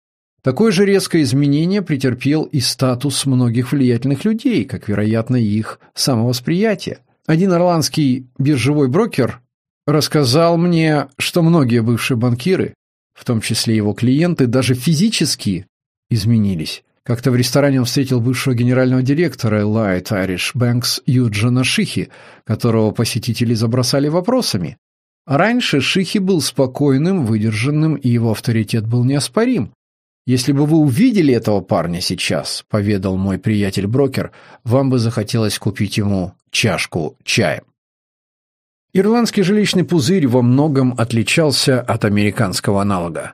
такое же резкое изменение претерпел и статус многих влиятельных людей, как, вероятно, их самовосприятие. Один ирландский биржевой брокер рассказал мне, что многие бывшие банкиры, в том числе его клиенты, даже физически изменились. Как-то в ресторане он встретил бывшего генерального директора Light Irish Banks Юджина Шихи, которого посетители забросали вопросами. Раньше Шихи был спокойным, выдержанным, и его авторитет был неоспорим. «Если бы вы увидели этого парня сейчас», — поведал мой приятель-брокер, «вам бы захотелось купить ему чашку чая». Ирландский жилищный пузырь во многом отличался от американского аналога.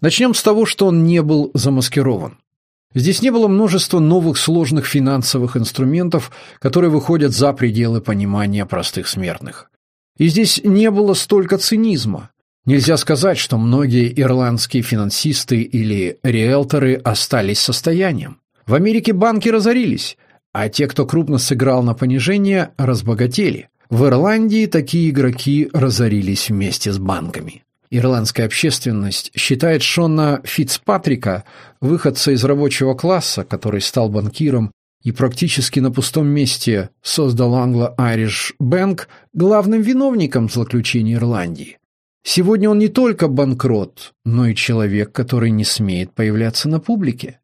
Начнем с того, что он не был замаскирован. Здесь не было множества новых сложных финансовых инструментов, которые выходят за пределы понимания простых смертных. И здесь не было столько цинизма. Нельзя сказать, что многие ирландские финансисты или риэлторы остались состоянием. В Америке банки разорились, а те, кто крупно сыграл на понижение, разбогатели – В Ирландии такие игроки разорились вместе с банками. Ирландская общественность считает Шона Фицпатрика, выходца из рабочего класса, который стал банкиром и практически на пустом месте создал Anglo-Irish Bank, главным виновником злоключений Ирландии. Сегодня он не только банкрот, но и человек, который не смеет появляться на публике.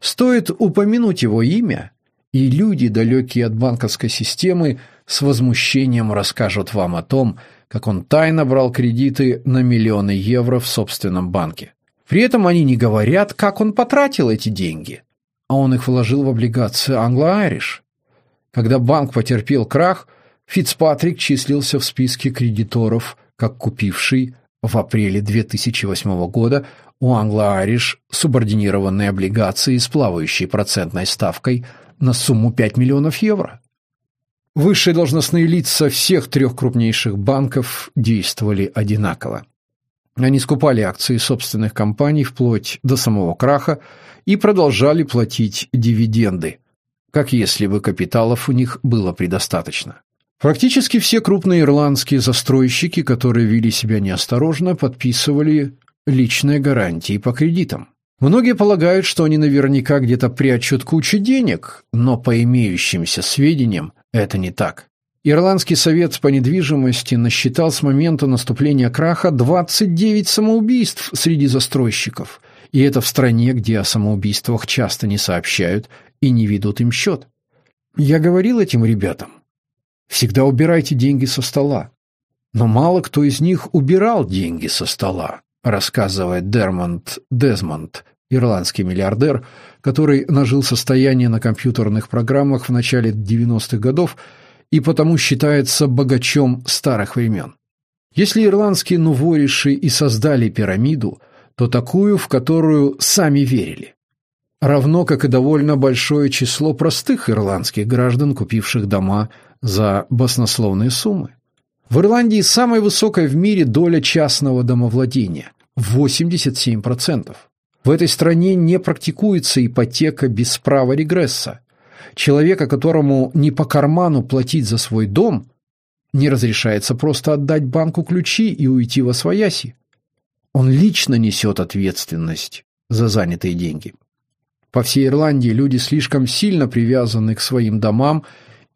Стоит упомянуть его имя, и люди, далекие от банковской системы, с возмущением расскажут вам о том, как он тайно брал кредиты на миллионы евро в собственном банке. При этом они не говорят, как он потратил эти деньги, а он их вложил в облигации Anglo-Irish. Когда банк потерпел крах, Фицпатрик числился в списке кредиторов, как купивший в апреле 2008 года у Anglo-Irish субординированные облигации с плавающей процентной ставкой на сумму 5 миллионов евро. Высшие должностные лица всех трех крупнейших банков действовали одинаково. Они скупали акции собственных компаний вплоть до самого краха и продолжали платить дивиденды, как если бы капиталов у них было предостаточно. Практически все крупные ирландские застройщики, которые вели себя неосторожно, подписывали личные гарантии по кредитам. Многие полагают, что они наверняка где-то прячут кучу денег, но по имеющимся сведениям это не так. Ирландский совет по недвижимости насчитал с момента наступления краха 29 самоубийств среди застройщиков. И это в стране, где о самоубийствах часто не сообщают и не ведут им счет. Я говорил этим ребятам, всегда убирайте деньги со стола. Но мало кто из них убирал деньги со стола, рассказывает Дермонд Дезмонд, ирландский миллиардер, который нажил состояние на компьютерных программах в начале 90-х годов и потому считается богачом старых времен. Если ирландские нувориши и создали пирамиду, то такую, в которую сами верили. Равно как и довольно большое число простых ирландских граждан, купивших дома за баснословные суммы. В Ирландии самая высокая в мире доля частного домовладения – 87%. В этой стране не практикуется ипотека без права регресса. Человека, которому не по карману платить за свой дом, не разрешается просто отдать банку ключи и уйти во свояси. Он лично несет ответственность за занятые деньги. По всей Ирландии люди слишком сильно привязаны к своим домам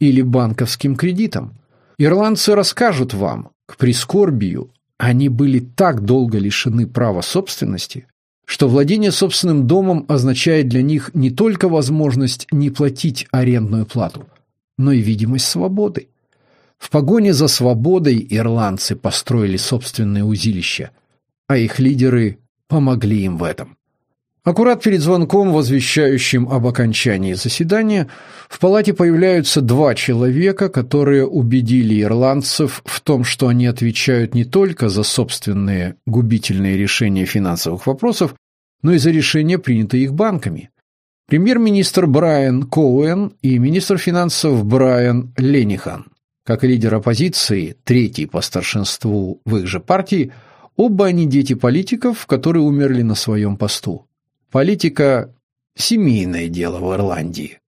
или банковским кредитам. Ирландцы расскажут вам, к прискорбию, они были так долго лишены права собственности, что владение собственным домом означает для них не только возможность не платить арендную плату, но и видимость свободы. В погоне за свободой ирландцы построили собственные узилища, а их лидеры помогли им в этом. Аккурат перед звонком, возвещающим об окончании заседания, в палате появляются два человека, которые убедили ирландцев в том, что они отвечают не только за собственные губительные решения финансовых вопросов, но и за решения, принятые их банками. Премьер-министр Брайан Коуэн и министр финансов Брайан Ленихан. Как лидер оппозиции, третий по старшинству в их же партии, оба они дети политиков, которые умерли на своем посту. Политика – семейное дело в Ирландии.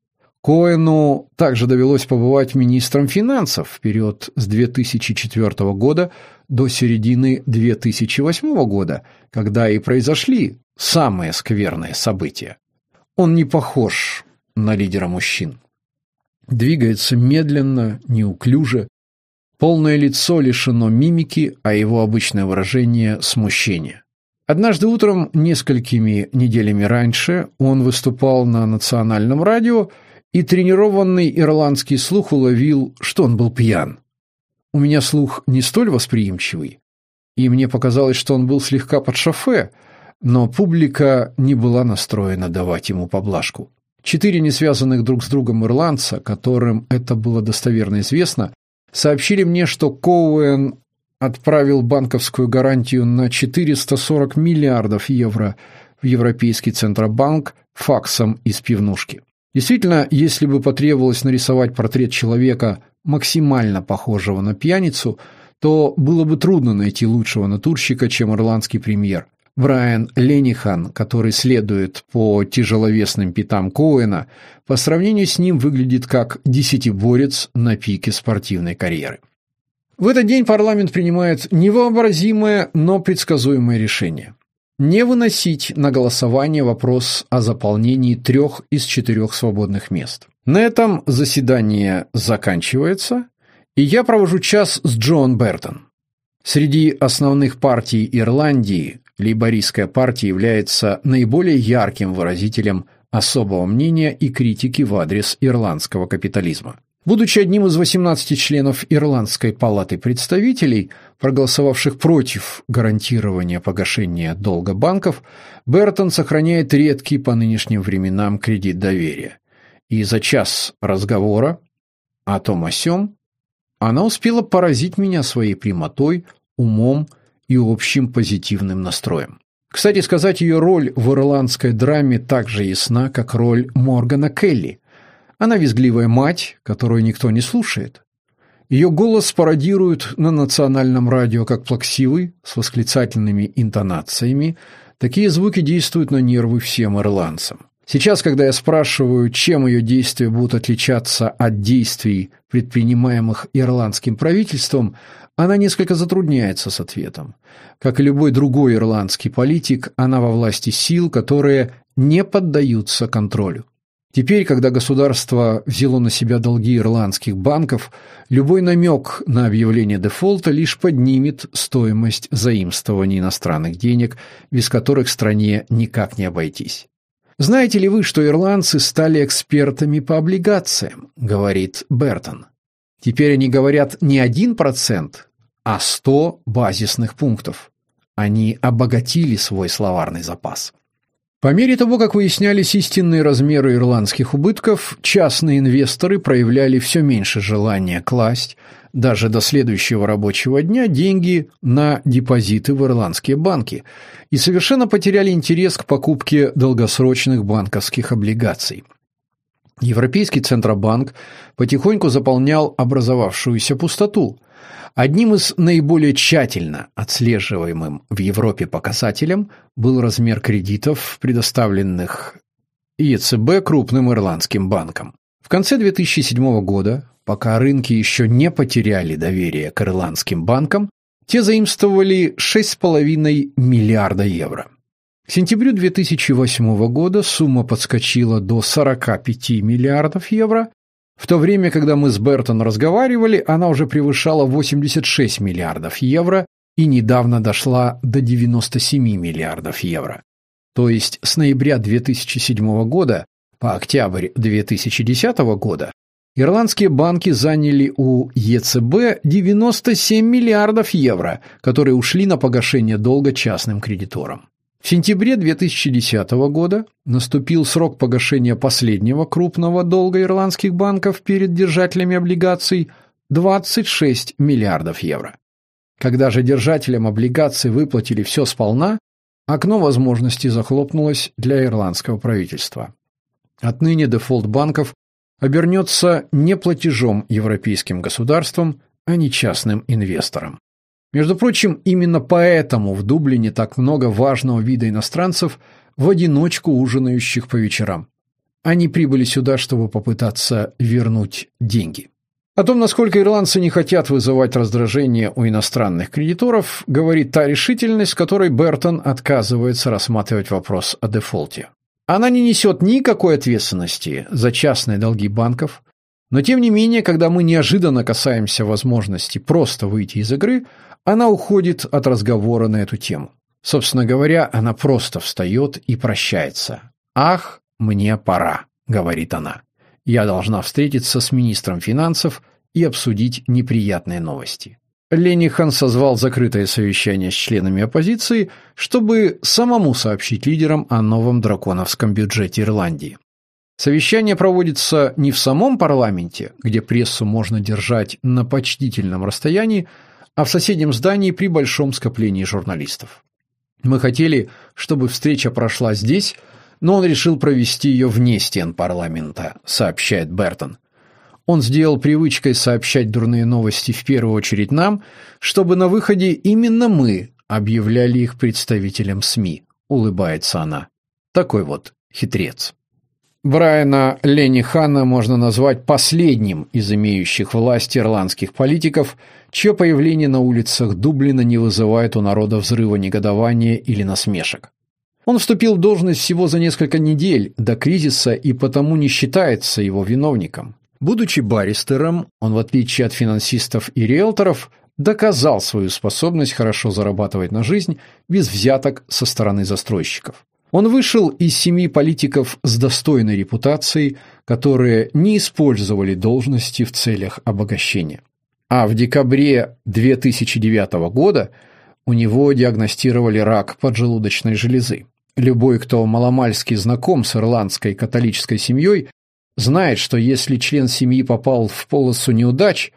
Коэну также довелось побывать министром финансов в период с 2004 года до середины 2008 года, когда и произошли самые скверные события. Он не похож на лидера мужчин. Двигается медленно, неуклюже, полное лицо лишено мимики, а его обычное выражение – смущение. Однажды утром, несколькими неделями раньше, он выступал на национальном радио, и тренированный ирландский слух уловил, что он был пьян. У меня слух не столь восприимчивый, и мне показалось, что он был слегка под шофе, но публика не была настроена давать ему поблажку. Четыре несвязанных друг с другом ирландца, которым это было достоверно известно, сообщили мне, что Коуэн отправил банковскую гарантию на 440 миллиардов евро в Европейский Центробанк факсом из пивнушки. Действительно, если бы потребовалось нарисовать портрет человека, максимально похожего на пьяницу, то было бы трудно найти лучшего натурщика, чем ирландский премьер. Брайан Ленихан, который следует по тяжеловесным пятам Коуэна, по сравнению с ним выглядит как десятиборец на пике спортивной карьеры. В этот день парламент принимает невообразимое, но предсказуемое решение. Не выносить на голосование вопрос о заполнении трех из четырех свободных мест. На этом заседание заканчивается, и я провожу час с Джон Бертон. Среди основных партий Ирландии лейбористская партия является наиболее ярким выразителем особого мнения и критики в адрес ирландского капитализма. Будучи одним из 18 членов Ирландской палаты представителей, проголосовавших против гарантирования погашения долга банков, Бертон сохраняет редкий по нынешним временам кредит доверия. И за час разговора о том о сём она успела поразить меня своей прямотой, умом и общим позитивным настроем. Кстати сказать, ее роль в ирландской драме так же ясна, как роль Моргана Келли. Она визгливая мать, которую никто не слушает. Ее голос пародируют на национальном радио как плаксивый, с восклицательными интонациями. Такие звуки действуют на нервы всем ирландцам. Сейчас, когда я спрашиваю, чем ее действия будут отличаться от действий, предпринимаемых ирландским правительством, она несколько затрудняется с ответом. Как и любой другой ирландский политик, она во власти сил, которые не поддаются контролю. Теперь, когда государство взяло на себя долги ирландских банков, любой намек на объявление дефолта лишь поднимет стоимость заимствований иностранных денег, без которых стране никак не обойтись. Знаете ли вы, что ирландцы стали экспертами по облигациям, говорит Бертон. Теперь они говорят не один процент, а сто базисных пунктов. Они обогатили свой словарный запас. По мере того, как выяснялись истинные размеры ирландских убытков, частные инвесторы проявляли все меньше желания класть, даже до следующего рабочего дня, деньги на депозиты в ирландские банки и совершенно потеряли интерес к покупке долгосрочных банковских облигаций. Европейский Центробанк потихоньку заполнял образовавшуюся пустоту – Одним из наиболее тщательно отслеживаемым в Европе показателем был размер кредитов, предоставленных ЕЦБ крупным ирландским банкам. В конце 2007 года, пока рынки еще не потеряли доверие к ирландским банкам, те заимствовали 6,5 миллиарда евро. К сентябрю 2008 года сумма подскочила до 45 миллиардов евро, в то время, когда мы с Бертон разговаривали, она уже превышала 86 миллиардов евро и недавно дошла до 97 миллиардов евро. То есть с ноября 2007 года по октябрь 2010 года ирландские банки заняли у ЕЦБ 97 миллиардов евро, которые ушли на погашение долга частным кредиторам. В сентябре 2010 года наступил срок погашения последнего крупного долга ирландских банков перед держателями облигаций 26 миллиардов евро. Когда же держателям облигаций выплатили все сполна, окно возможностей захлопнулось для ирландского правительства. Отныне дефолт банков обернется не платежом европейским государствам, а не частным инвесторам. Между прочим, именно поэтому в Дублине так много важного вида иностранцев, в одиночку ужинающих по вечерам. Они прибыли сюда, чтобы попытаться вернуть деньги. О том, насколько ирландцы не хотят вызывать раздражение у иностранных кредиторов, говорит та решительность, которой Бертон отказывается рассматривать вопрос о дефолте. Она не несет никакой ответственности за частные долги банков, но тем не менее, когда мы неожиданно касаемся возможности просто выйти из игры – она уходит от разговора на эту тему. Собственно говоря, она просто встает и прощается. «Ах, мне пора», — говорит она. «Я должна встретиться с министром финансов и обсудить неприятные новости». Ленихан созвал закрытое совещание с членами оппозиции, чтобы самому сообщить лидерам о новом драконовском бюджете Ирландии. Совещание проводится не в самом парламенте, где прессу можно держать на почтительном расстоянии, а в соседнем здании при большом скоплении журналистов. Мы хотели, чтобы встреча прошла здесь, но он решил провести ее вне стен парламента, сообщает Бертон. Он сделал привычкой сообщать дурные новости в первую очередь нам, чтобы на выходе именно мы объявляли их представителям СМИ, улыбается она. Такой вот хитрец. Брайана Ленихана можно назвать последним из имеющих власть ирландских политиков, чье появление на улицах Дублина не вызывает у народа взрыва негодования или насмешек. Он вступил в должность всего за несколько недель до кризиса и потому не считается его виновником. Будучи баристером, он, в отличие от финансистов и риэлторов, доказал свою способность хорошо зарабатывать на жизнь без взяток со стороны застройщиков. Он вышел из семьи политиков с достойной репутацией, которые не использовали должности в целях обогащения. А в декабре 2009 года у него диагностировали рак поджелудочной железы. Любой, кто маломальски знаком с ирландской католической семьей, знает, что если член семьи попал в полосу неудач,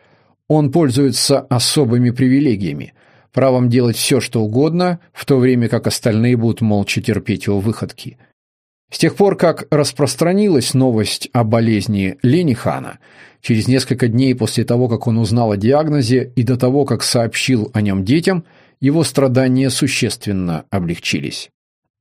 он пользуется особыми привилегиями, правом делать все, что угодно, в то время как остальные будут молча терпеть его выходки. С тех пор, как распространилась новость о болезни Ленихана, через несколько дней после того, как он узнал о диагнозе и до того, как сообщил о нем детям, его страдания существенно облегчились.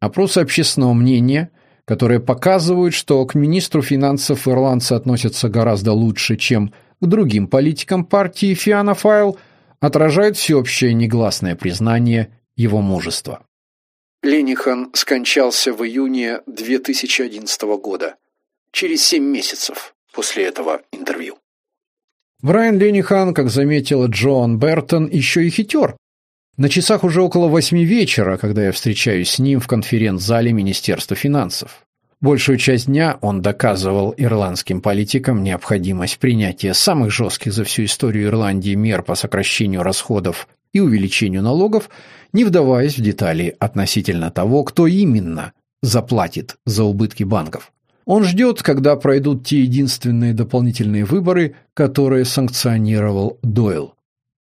Опросы общественного мнения, которые показывают, что к министру финансов ирландцы относятся гораздо лучше, чем к другим политикам партии Фиана Файл – отражают всеобщее негласное признание его мужества. Ленихан скончался в июне 2011 года, через семь месяцев после этого интервью. Брайан Ленихан, как заметила Джоан Бертон, еще и хитер. На часах уже около восьми вечера, когда я встречаюсь с ним в конференц-зале Министерства финансов. Большую часть дня он доказывал ирландским политикам необходимость принятия самых жестких за всю историю Ирландии мер по сокращению расходов и увеличению налогов, не вдаваясь в детали относительно того, кто именно заплатит за убытки банков. Он ждет, когда пройдут те единственные дополнительные выборы, которые санкционировал Дойл.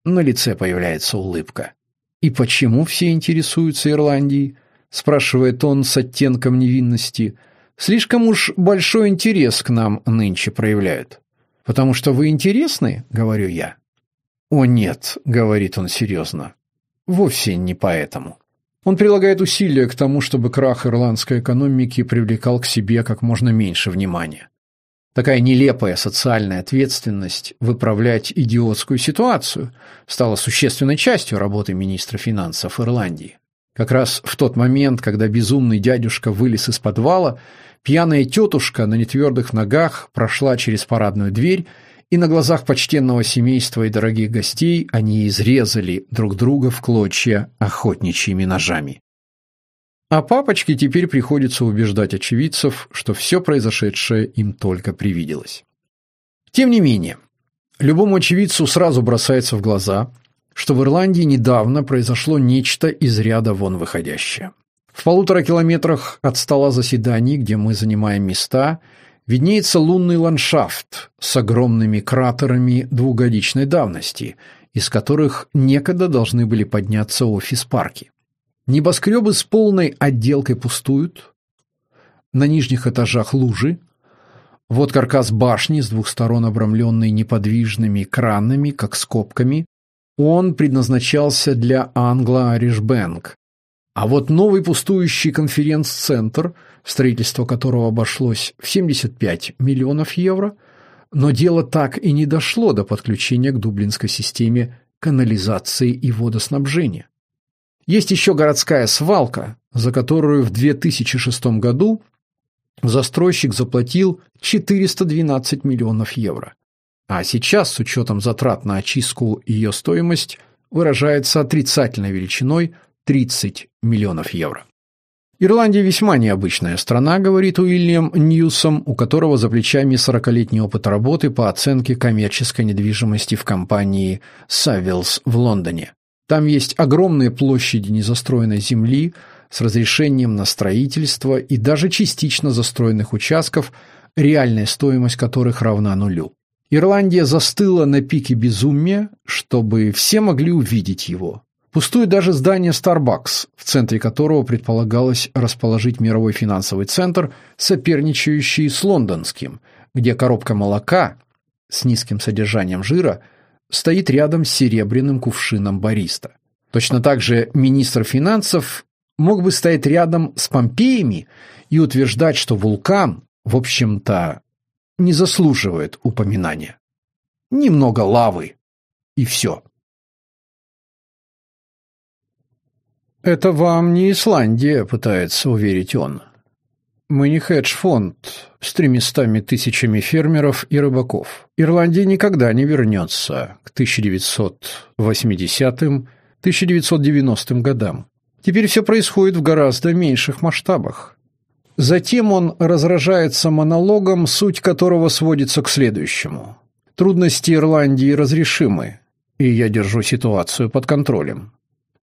На лице появляется улыбка. «И почему все интересуются Ирландией?» – спрашивает он с оттенком невинности – Слишком уж большой интерес к нам нынче проявляют. Потому что вы интересны, говорю я. О нет, говорит он серьезно. Вовсе не поэтому. Он прилагает усилия к тому, чтобы крах ирландской экономики привлекал к себе как можно меньше внимания. Такая нелепая социальная ответственность выправлять идиотскую ситуацию стала существенной частью работы министра финансов Ирландии. Как раз в тот момент, когда безумный дядюшка вылез из подвала Пьяная тетушка на нетвердых ногах прошла через парадную дверь, и на глазах почтенного семейства и дорогих гостей они изрезали друг друга в клочья охотничьими ножами. А папочке теперь приходится убеждать очевидцев, что все произошедшее им только привиделось. Тем не менее, любому очевидцу сразу бросается в глаза, что в Ирландии недавно произошло нечто из ряда вон выходящее. В полутора километрах от стола заседаний, где мы занимаем места, виднеется лунный ландшафт с огромными кратерами двухгодичной давности, из которых некогда должны были подняться офис-парки. Небоскребы с полной отделкой пустуют, на нижних этажах лужи, вот каркас башни с двух сторон обрамленный неподвижными кранами, как скобками. Он предназначался для Anglo-Irish а вот новый пустующий конференц-центр, строительство которого обошлось в 75 миллионов евро, но дело так и не дошло до подключения к дублинской системе канализации и водоснабжения. Есть еще городская свалка, за которую в 2006 году застройщик заплатил 412 миллионов евро. А сейчас, с учетом затрат на очистку, ее стоимость выражается отрицательной величиной – 30 миллионов евро. Ирландия весьма необычная страна, говорит Уильям Ньюсом, у которого за плечами 40-летний опыт работы по оценке коммерческой недвижимости в компании Savills в Лондоне. Там есть огромные площади незастроенной земли с разрешением на строительство и даже частично застроенных участков, реальная стоимость которых равна нулю. Ирландия застыла на пике безумия, чтобы все могли увидеть его. Пустует даже здание Starbucks, в центре которого предполагалось расположить мировой финансовый центр, соперничающий с лондонским, где коробка молока с низким содержанием жира стоит рядом с серебряным кувшином бариста. Точно так же министр финансов мог бы стоять рядом с Помпеями и утверждать, что вулкан, в общем-то, не заслуживает упоминания. Немного лавы, и все. «Это вам не Исландия», — пытается уверить он. «Мы не хедж-фонд с тремястами тысячами фермеров и рыбаков. Ирландия никогда не вернется к 1980-1990 годам. Теперь все происходит в гораздо меньших масштабах. Затем он разражается монологом, суть которого сводится к следующему. Трудности Ирландии разрешимы, и я держу ситуацию под контролем.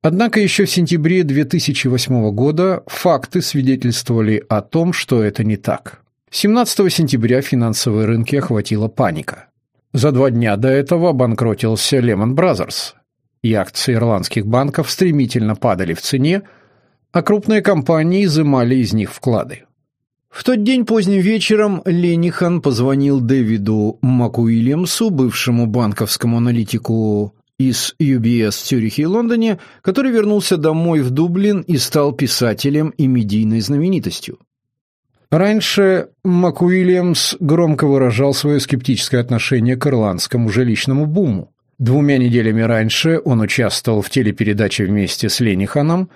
Однако еще в сентябре 2008 года факты свидетельствовали о том, что это не так. 17 сентября финансовые рынки охватила паника. За два дня до этого банкротился Lehman Brothers, и акции ирландских банков стремительно падали в цене, а крупные компании изымали из них вклады. В тот день поздним вечером Ленихан позвонил Дэвиду МакУильямсу, бывшему банковскому аналитику из UBS в Цюрихе и Лондоне, который вернулся домой в Дублин и стал писателем и медийной знаменитостью. Раньше МакУильямс громко выражал свое скептическое отношение к ирландскому жилищному буму. Двумя неделями раньше он участвовал в телепередаче вместе с Лениханом,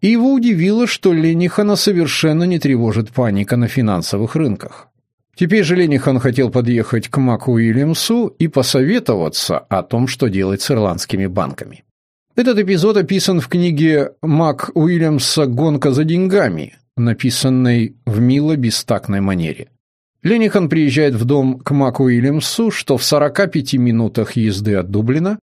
и его удивило, что Ленихана совершенно не тревожит паника на финансовых рынках. Теперь же Ленихан хотел подъехать к Маку Уильямсу и посоветоваться о том, что делать с ирландскими банками. Этот эпизод описан в книге Мак Уильямса «Гонка за деньгами», написанной в мило бестактной манере. Ленихан приезжает в дом к Маку Уильямсу, что в 45 минутах езды от Дублина,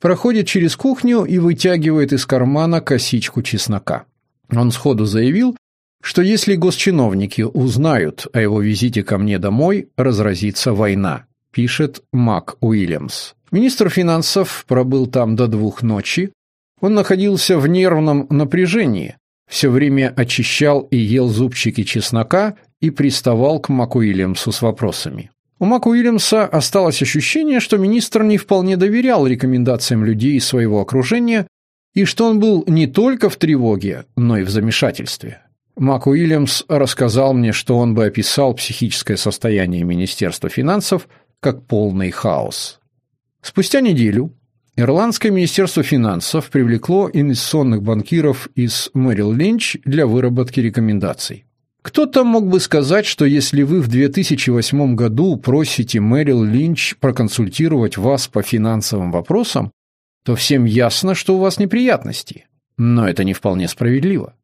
проходит через кухню и вытягивает из кармана косичку чеснока. Он сходу заявил, что если госчиновники узнают о его визите ко мне домой, разразится война, пишет Мак Уильямс. Министр финансов пробыл там до двух ночи. Он находился в нервном напряжении, все время очищал и ел зубчики чеснока и приставал к Маку Уильямсу с вопросами. У Мака Уильямса осталось ощущение, что министр не вполне доверял рекомендациям людей из своего окружения и что он был не только в тревоге, но и в замешательстве. Мак Уильямс рассказал мне, что он бы описал психическое состояние Министерства финансов как полный хаос. Спустя неделю Ирландское министерство финансов привлекло инвестиционных банкиров из Мэрил Линч для выработки рекомендаций. Кто-то мог бы сказать, что если вы в 2008 году просите Мэрил Линч проконсультировать вас по финансовым вопросам, то всем ясно, что у вас неприятности. Но это не вполне справедливо.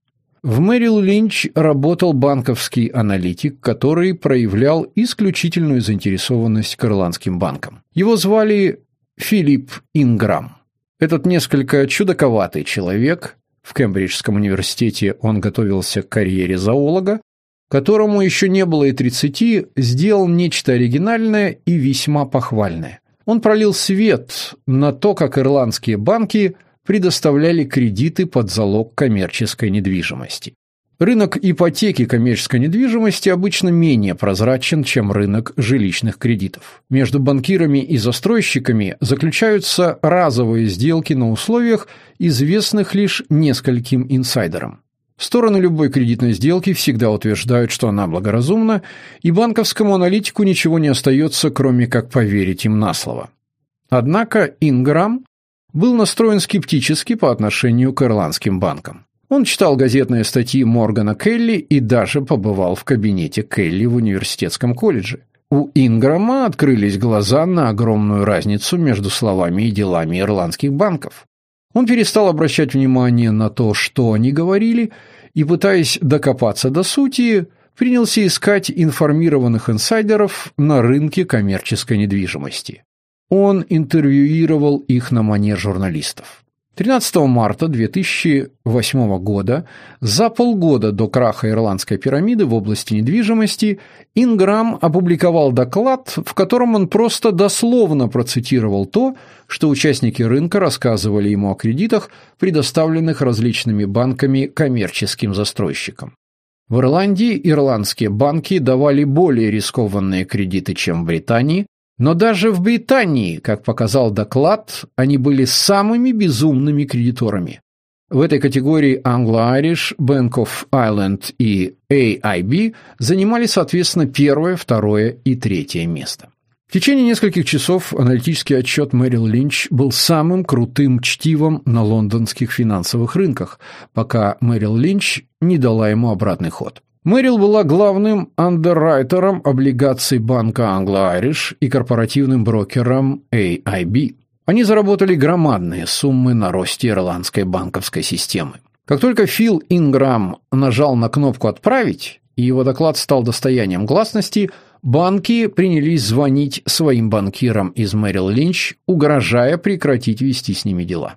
В Мэрил Линч работал банковский аналитик, который проявлял исключительную заинтересованность к ирландским банкам. Его звали Филипп Инграм. Этот несколько чудаковатый человек, в Кембриджском университете он готовился к карьере зоолога, которому еще не было и тридцати, сделал нечто оригинальное и весьма похвальное. Он пролил свет на то, как ирландские банки предоставляли кредиты под залог коммерческой недвижимости. Рынок ипотеки коммерческой недвижимости обычно менее прозрачен, чем рынок жилищных кредитов. Между банкирами и застройщиками заключаются разовые сделки на условиях, известных лишь нескольким инсайдерам. Стороны любой кредитной сделки всегда утверждают, что она благоразумна, и банковскому аналитику ничего не остается, кроме как поверить им на слово. Однако Инграм был настроен скептически по отношению к ирландским банкам. Он читал газетные статьи Моргана Келли и даже побывал в кабинете Келли в университетском колледже. У Инграма открылись глаза на огромную разницу между словами и делами ирландских банков. Он перестал обращать внимание на то, что они говорили, и, пытаясь докопаться до сути, принялся искать информированных инсайдеров на рынке коммерческой недвижимости. Он интервьюировал их на манер журналистов. 13 марта 2008 года, за полгода до краха ирландской пирамиды в области недвижимости, Инграм опубликовал доклад, в котором он просто дословно процитировал то, что участники рынка рассказывали ему о кредитах, предоставленных различными банками коммерческим застройщикам. В Ирландии ирландские банки давали более рискованные кредиты, чем в Британии, но даже в Британии, как показал доклад, они были самыми безумными кредиторами. В этой категории Anglo-Irish, Bank of Ireland и AIB занимали, соответственно, первое, второе и третье место. В течение нескольких часов аналитический отчет Мэрил Линч был самым крутым чтивом на лондонских финансовых рынках, пока Мэрил Линч не дала ему обратный ход. Мэрил была главным андеррайтером облигаций банка Anglo-Irish и корпоративным брокером AIB. Они заработали громадные суммы на росте ирландской банковской системы. Как только Фил Инграм нажал на кнопку «Отправить», и его доклад стал достоянием гласности – Банки принялись звонить своим банкирам из Мэрил Линч, угрожая прекратить вести с ними дела.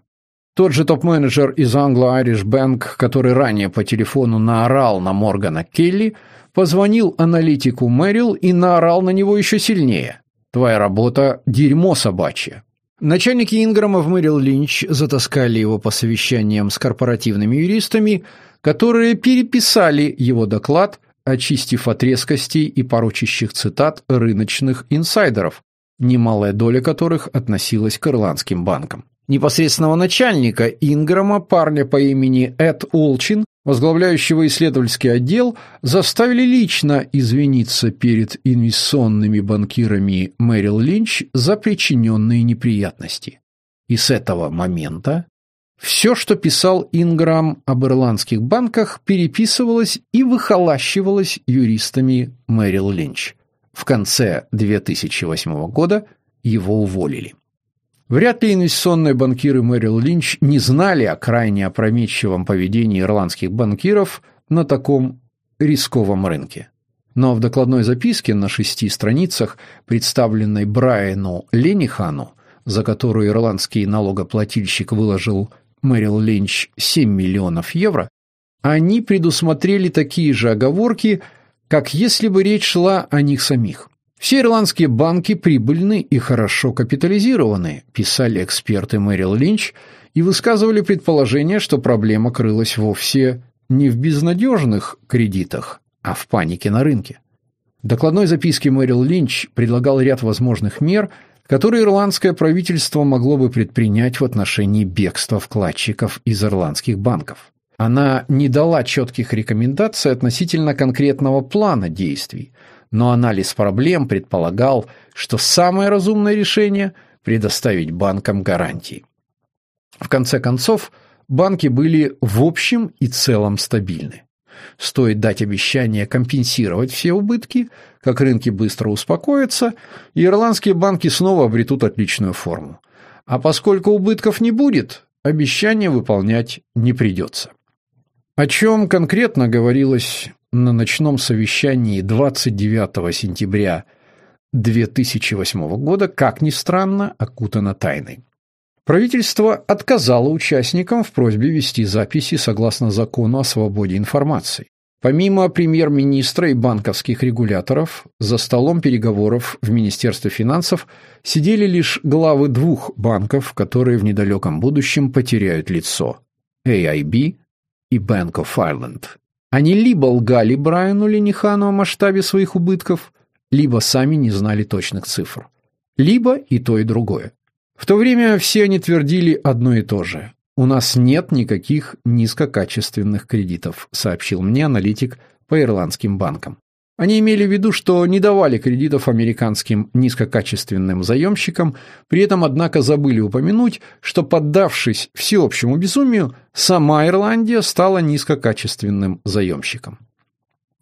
Тот же топ-менеджер из Anglo-Irish Bank, который ранее по телефону наорал на Моргана Келли, позвонил аналитику Мэрил и наорал на него еще сильнее. «Твоя работа – дерьмо собачье». Начальники Инграма в Мэрил Линч затаскали его по совещаниям с корпоративными юристами, которые переписали его доклад – очистив от резкостей и порочащих цитат рыночных инсайдеров, немалая доля которых относилась к ирландским банкам. Непосредственного начальника Инграма, парня по имени Эд Олчин, возглавляющего исследовательский отдел, заставили лично извиниться перед инвестиционными банкирами Мэрил Линч за причиненные неприятности. И с этого момента все, что писал Инграм об ирландских банках, переписывалось и выхолащивалось юристами Мэрил Линч. В конце 2008 года его уволили. Вряд ли инвестиционные банкиры Мэрил Линч не знали о крайне опрометчивом поведении ирландских банкиров на таком рисковом рынке. Но в докладной записке на шести страницах, представленной Брайану Ленихану, за которую ирландский налогоплательщик выложил Мэрил Линч 7 миллионов евро, они предусмотрели такие же оговорки, как если бы речь шла о них самих. Все ирландские банки прибыльны и хорошо капитализированы, писали эксперты Мэрил Линч и высказывали предположение, что проблема крылась вовсе не в безнадежных кредитах, а в панике на рынке. В докладной записке Мэрил Линч предлагал ряд возможных мер – которые ирландское правительство могло бы предпринять в отношении бегства вкладчиков из ирландских банков. Она не дала четких рекомендаций относительно конкретного плана действий, но анализ проблем предполагал, что самое разумное решение – предоставить банкам гарантии. В конце концов, банки были в общем и целом стабильны. Стоит дать обещание компенсировать все убытки, как рынки быстро успокоятся, и ирландские банки снова обретут отличную форму. А поскольку убытков не будет, обещание выполнять не придется. О чем конкретно говорилось на ночном совещании 29 сентября 2008 года, как ни странно, окутано тайной. Правительство отказало участникам в просьбе вести записи согласно закону о свободе информации. Помимо премьер-министра и банковских регуляторов, за столом переговоров в Министерстве финансов сидели лишь главы двух банков, которые в недалеком будущем потеряют лицо – AIB и Bank of Ireland. Они либо лгали Брайану Ленихану о масштабе своих убытков, либо сами не знали точных цифр. Либо и то, и другое. В то время все они твердили одно и то же. «У нас нет никаких низкокачественных кредитов», сообщил мне аналитик по ирландским банкам. Они имели в виду, что не давали кредитов американским низкокачественным заемщикам, при этом, однако, забыли упомянуть, что, поддавшись всеобщему безумию, сама Ирландия стала низкокачественным заемщиком.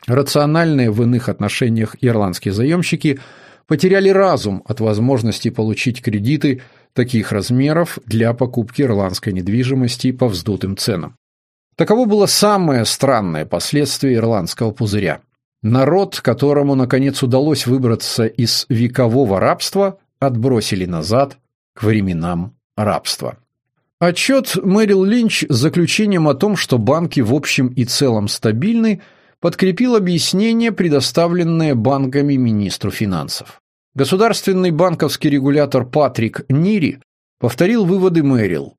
Рациональные в иных отношениях ирландские заемщики потеряли разум от возможности получить кредиты – таких размеров для покупки ирландской недвижимости по вздутым ценам. Таково было самое странное последствие ирландского пузыря. Народ, которому наконец удалось выбраться из векового рабства, отбросили назад к временам рабства. Отчет Мэрил Линч с заключением о том, что банки в общем и целом стабильны, подкрепил объяснение, предоставленное банками министру финансов. Государственный банковский регулятор Патрик Нири повторил выводы Мэрил.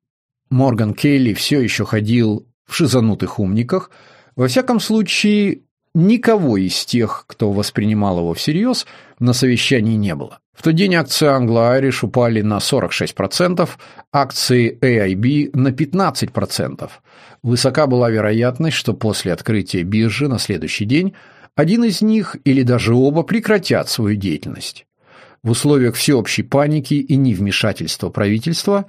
Морган Келли все еще ходил в шизанутых умниках. Во всяком случае, никого из тех, кто воспринимал его всерьез, на совещании не было. В тот день акции Anglo-Irish упали на 46%, акции AIB на 15%. Высока была вероятность, что после открытия биржи на следующий день один из них или даже оба прекратят свою деятельность. В условиях всеобщей паники и невмешательства правительства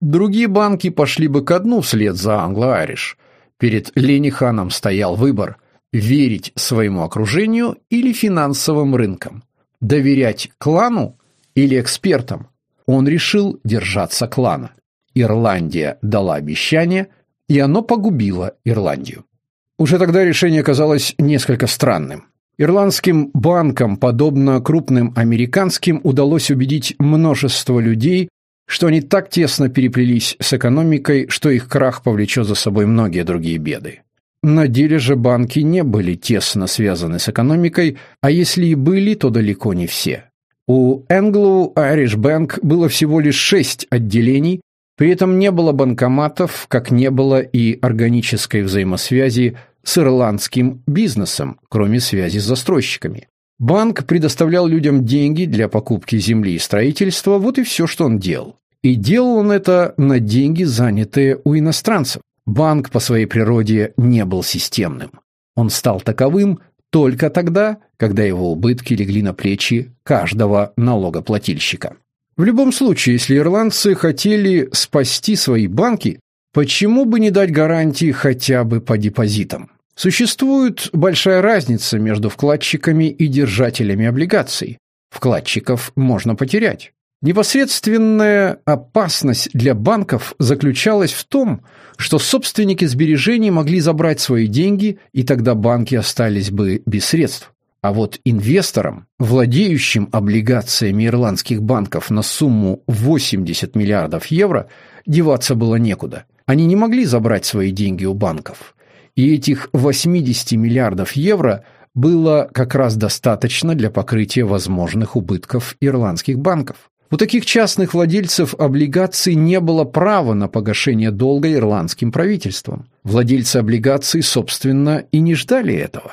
другие банки пошли бы ко дну вслед за Anglo-Irish. Перед Лениханом стоял выбор – верить своему окружению или финансовым рынкам, доверять клану или экспертам. Он решил держаться клана. Ирландия дала обещание, и оно погубило Ирландию. Уже тогда решение казалось несколько странным. Ирландским банкам, подобно крупным американским, удалось убедить множество людей, что они так тесно переплелись с экономикой, что их крах повлечет за собой многие другие беды. На деле же банки не были тесно связаны с экономикой, а если и были, то далеко не все. У Anglo-Irish Bank было всего лишь шесть отделений, при этом не было банкоматов, как не было и органической взаимосвязи с ирландским бизнесом, кроме связи с застройщиками. Банк предоставлял людям деньги для покупки земли и строительства, вот и все, что он делал. И делал он это на деньги, занятые у иностранцев. Банк по своей природе не был системным. Он стал таковым только тогда, когда его убытки легли на плечи каждого налогоплательщика. В любом случае, если ирландцы хотели спасти свои банки, Почему бы не дать гарантии хотя бы по депозитам? Существует большая разница между вкладчиками и держателями облигаций. Вкладчиков можно потерять. Непосредственная опасность для банков заключалась в том, что собственники сбережений могли забрать свои деньги, и тогда банки остались бы без средств. А вот инвесторам, владеющим облигациями ирландских банков на сумму 80 миллиардов евро, деваться было некуда. Они не могли забрать свои деньги у банков. И этих 80 миллиардов евро было как раз достаточно для покрытия возможных убытков ирландских банков. У таких частных владельцев облигаций не было права на погашение долга ирландским правительством. Владельцы облигаций, собственно, и не ждали этого.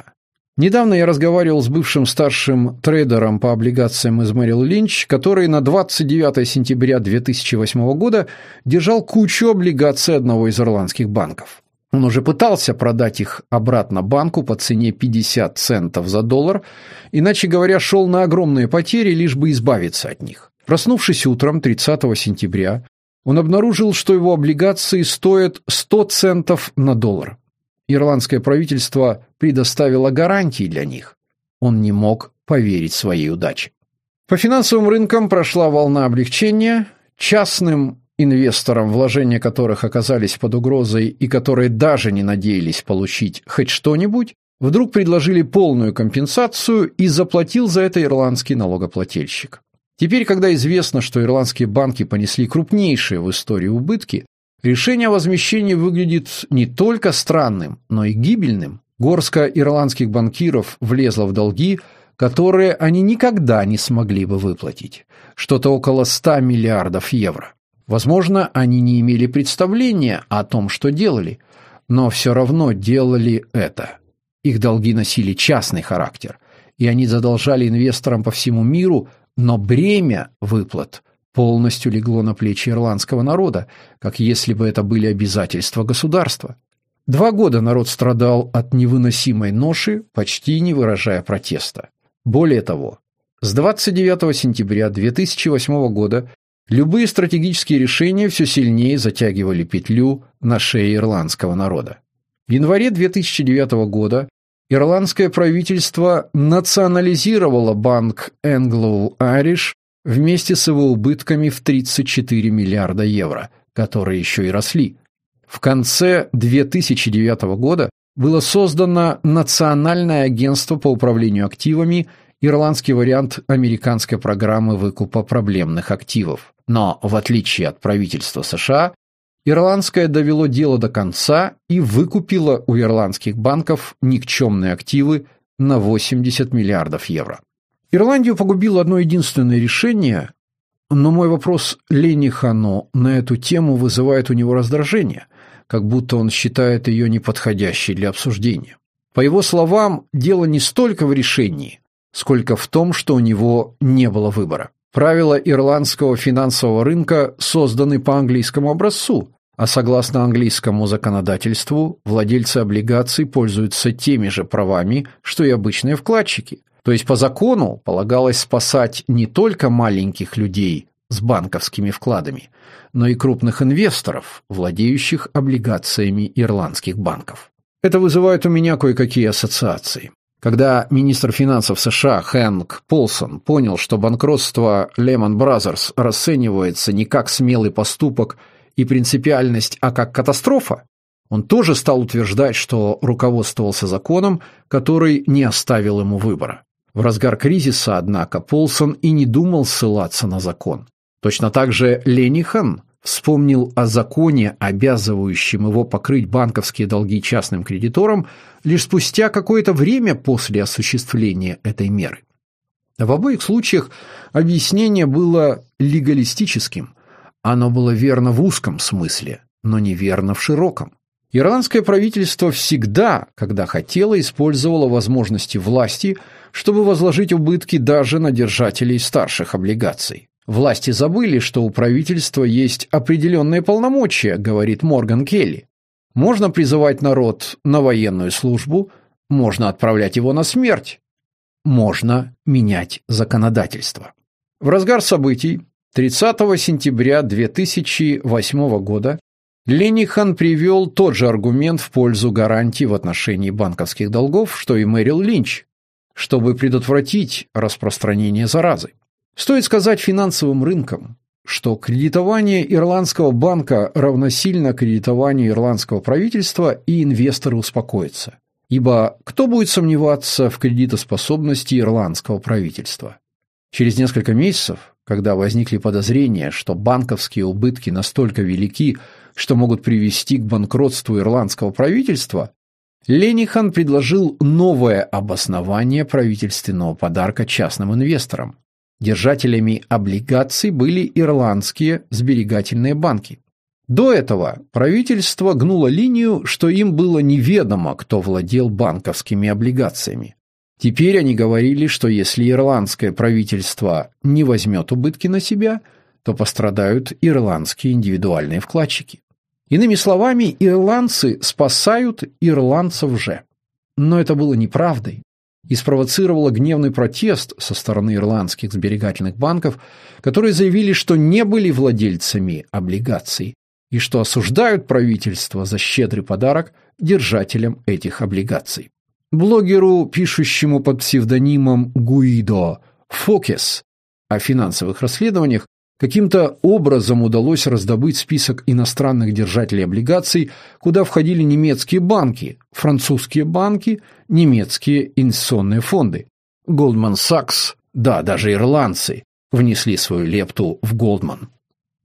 Недавно я разговаривал с бывшим старшим трейдером по облигациям из Мэрил Линч, который на 29 сентября 2008 года держал кучу облигаций одного из ирландских банков. Он уже пытался продать их обратно банку по цене 50 центов за доллар, иначе говоря, шел на огромные потери, лишь бы избавиться от них. Проснувшись утром 30 сентября, он обнаружил, что его облигации стоят 100 центов на доллар. Ирландское правительство предоставило гарантии для них. Он не мог поверить своей удаче. По финансовым рынкам прошла волна облегчения, частным инвесторам, вложения которых оказались под угрозой и которые даже не надеялись получить хоть что-нибудь, вдруг предложили полную компенсацию и заплатил за это ирландский налогоплательщик. Теперь, когда известно, что ирландские банки понесли крупнейшие в истории убытки, Решение о возмещении выглядит не только странным, но и гибельным. Горска ирландских банкиров влезла в долги, которые они никогда не смогли бы выплатить. Что-то около 100 миллиардов евро. Возможно, они не имели представления о том, что делали, но все равно делали это. Их долги носили частный характер, и они задолжали инвесторам по всему миру, но бремя выплат полностью легло на плечи ирландского народа, как если бы это были обязательства государства. Два года народ страдал от невыносимой ноши, почти не выражая протеста. Более того, с 29 сентября 2008 года любые стратегические решения все сильнее затягивали петлю на шее ирландского народа. В январе 2009 года ирландское правительство национализировало банк Anglo-Irish вместе с его убытками в 34 миллиарда евро, которые еще и росли. В конце 2009 года было создано Национальное агентство по управлению активами, ирландский вариант американской программы выкупа проблемных активов. Но, в отличие от правительства США, Ирландское довело дело до конца и выкупило у ирландских банков никчемные активы на 80 миллиардов евро. Ирландию погубило одно единственное решение, но мой вопрос Ленихану на эту тему вызывает у него раздражение, как будто он считает ее неподходящей для обсуждения. По его словам, дело не столько в решении, сколько в том, что у него не было выбора. Правила ирландского финансового рынка созданы по английскому образцу, а согласно английскому законодательству владельцы облигаций пользуются теми же правами, что и обычные вкладчики. То есть по закону полагалось спасать не только маленьких людей с банковскими вкладами, но и крупных инвесторов, владеющих облигациями ирландских банков. Это вызывает у меня кое-какие ассоциации. Когда министр финансов США Хэнк Полсон понял, что банкротство Lehman Brothers расценивается не как смелый поступок и принципиальность, а как катастрофа, он тоже стал утверждать, что руководствовался законом, который не оставил ему выбора. В разгар кризиса, однако, Полсон и не думал ссылаться на закон. Точно так же Ленихан вспомнил о законе, обязывающем его покрыть банковские долги частным кредиторам, лишь спустя какое-то время после осуществления этой меры. В обоих случаях объяснение было легалистическим. Оно было верно в узком смысле, но неверно в широком. Ирландское правительство всегда, когда хотело, использовало возможности власти, чтобы возложить убытки даже на держателей старших облигаций. Власти забыли, что у правительства есть определенные полномочия, говорит Морган Келли. Можно призывать народ на военную службу, можно отправлять его на смерть, можно менять законодательство. В разгар событий 30 сентября 2008 года Ленихан привел тот же аргумент в пользу гарантий в отношении банковских долгов, что и Мэрил Линч, чтобы предотвратить распространение заразы. Стоит сказать финансовым рынкам, что кредитование ирландского банка равносильно кредитованию ирландского правительства, и инвесторы успокоятся. Ибо кто будет сомневаться в кредитоспособности ирландского правительства? Через несколько месяцев, когда возникли подозрения, что банковские убытки настолько велики, что могут привести к банкротству ирландского правительства, Ленихан предложил новое обоснование правительственного подарка частным инвесторам. Держателями облигаций были ирландские сберегательные банки. До этого правительство гнуло линию, что им было неведомо, кто владел банковскими облигациями. Теперь они говорили, что если ирландское правительство не возьмет убытки на себя, то пострадают ирландские индивидуальные вкладчики. Иными словами, ирландцы спасают ирландцев же. Но это было неправдой и спровоцировало гневный протест со стороны ирландских сберегательных банков, которые заявили, что не были владельцами облигаций и что осуждают правительство за щедрый подарок держателям этих облигаций. Блогеру, пишущему под псевдонимом Гуидо Фокес о финансовых расследованиях, Каким-то образом удалось раздобыть список иностранных держателей облигаций, куда входили немецкие банки, французские банки, немецкие инвестиционные фонды. Goldman Sachs, да, даже ирландцы, внесли свою лепту в Goldman.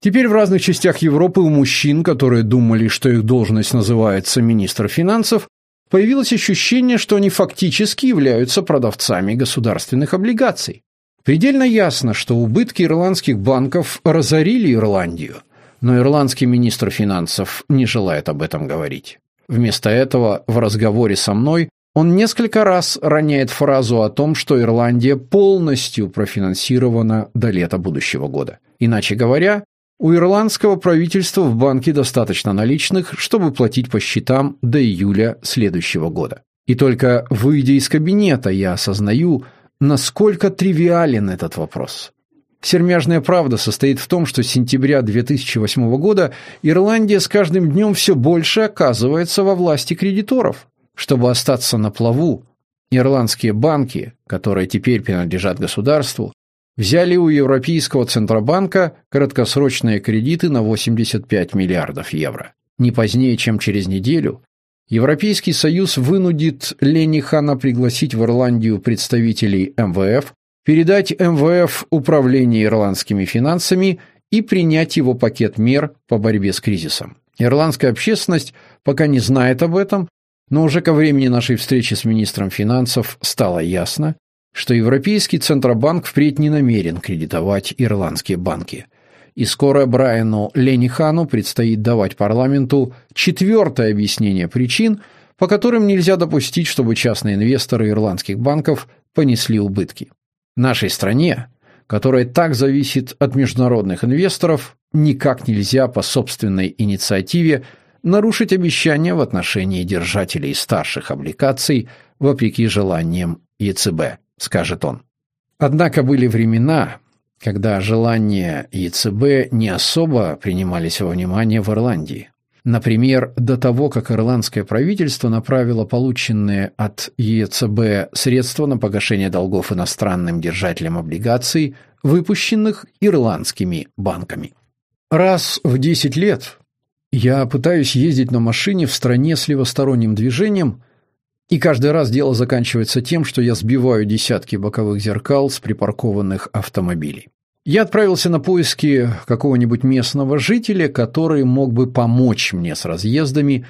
Теперь в разных частях Европы у мужчин, которые думали, что их должность называется министр финансов, появилось ощущение, что они фактически являются продавцами государственных облигаций. Предельно ясно, что убытки ирландских банков разорили Ирландию, но ирландский министр финансов не желает об этом говорить. Вместо этого в разговоре со мной он несколько раз роняет фразу о том, что Ирландия полностью профинансирована до лета будущего года. Иначе говоря, у ирландского правительства в банке достаточно наличных, чтобы платить по счетам до июля следующего года. И только выйдя из кабинета, я осознаю, Насколько тривиален этот вопрос? Сермяжная правда состоит в том, что с сентября 2008 года Ирландия с каждым днем все больше оказывается во власти кредиторов. Чтобы остаться на плаву, ирландские банки, которые теперь принадлежат государству, взяли у Европейского Центробанка краткосрочные кредиты на 85 миллиардов евро. Не позднее, чем через неделю, Европейский Союз вынудит Ленихана пригласить в Ирландию представителей МВФ, передать МВФ управление ирландскими финансами и принять его пакет мер по борьбе с кризисом. Ирландская общественность пока не знает об этом, но уже ко времени нашей встречи с министром финансов стало ясно, что Европейский Центробанк впредь не намерен кредитовать ирландские банки – и скоро Брайану Ленихану предстоит давать парламенту четвертое объяснение причин, по которым нельзя допустить, чтобы частные инвесторы ирландских банков понесли убытки. Нашей стране, которая так зависит от международных инвесторов, никак нельзя по собственной инициативе нарушить обещания в отношении держателей старших облигаций вопреки желаниям ЕЦБ, скажет он. Однако были времена, когда желания ЕЦБ не особо принимались во внимание в Ирландии. Например, до того, как ирландское правительство направило полученные от ЕЦБ средства на погашение долгов иностранным держателям облигаций, выпущенных ирландскими банками. Раз в 10 лет я пытаюсь ездить на машине в стране с левосторонним движением, и каждый раз дело заканчивается тем, что я сбиваю десятки боковых зеркал с припаркованных автомобилей. Я отправился на поиски какого-нибудь местного жителя, который мог бы помочь мне с разъездами,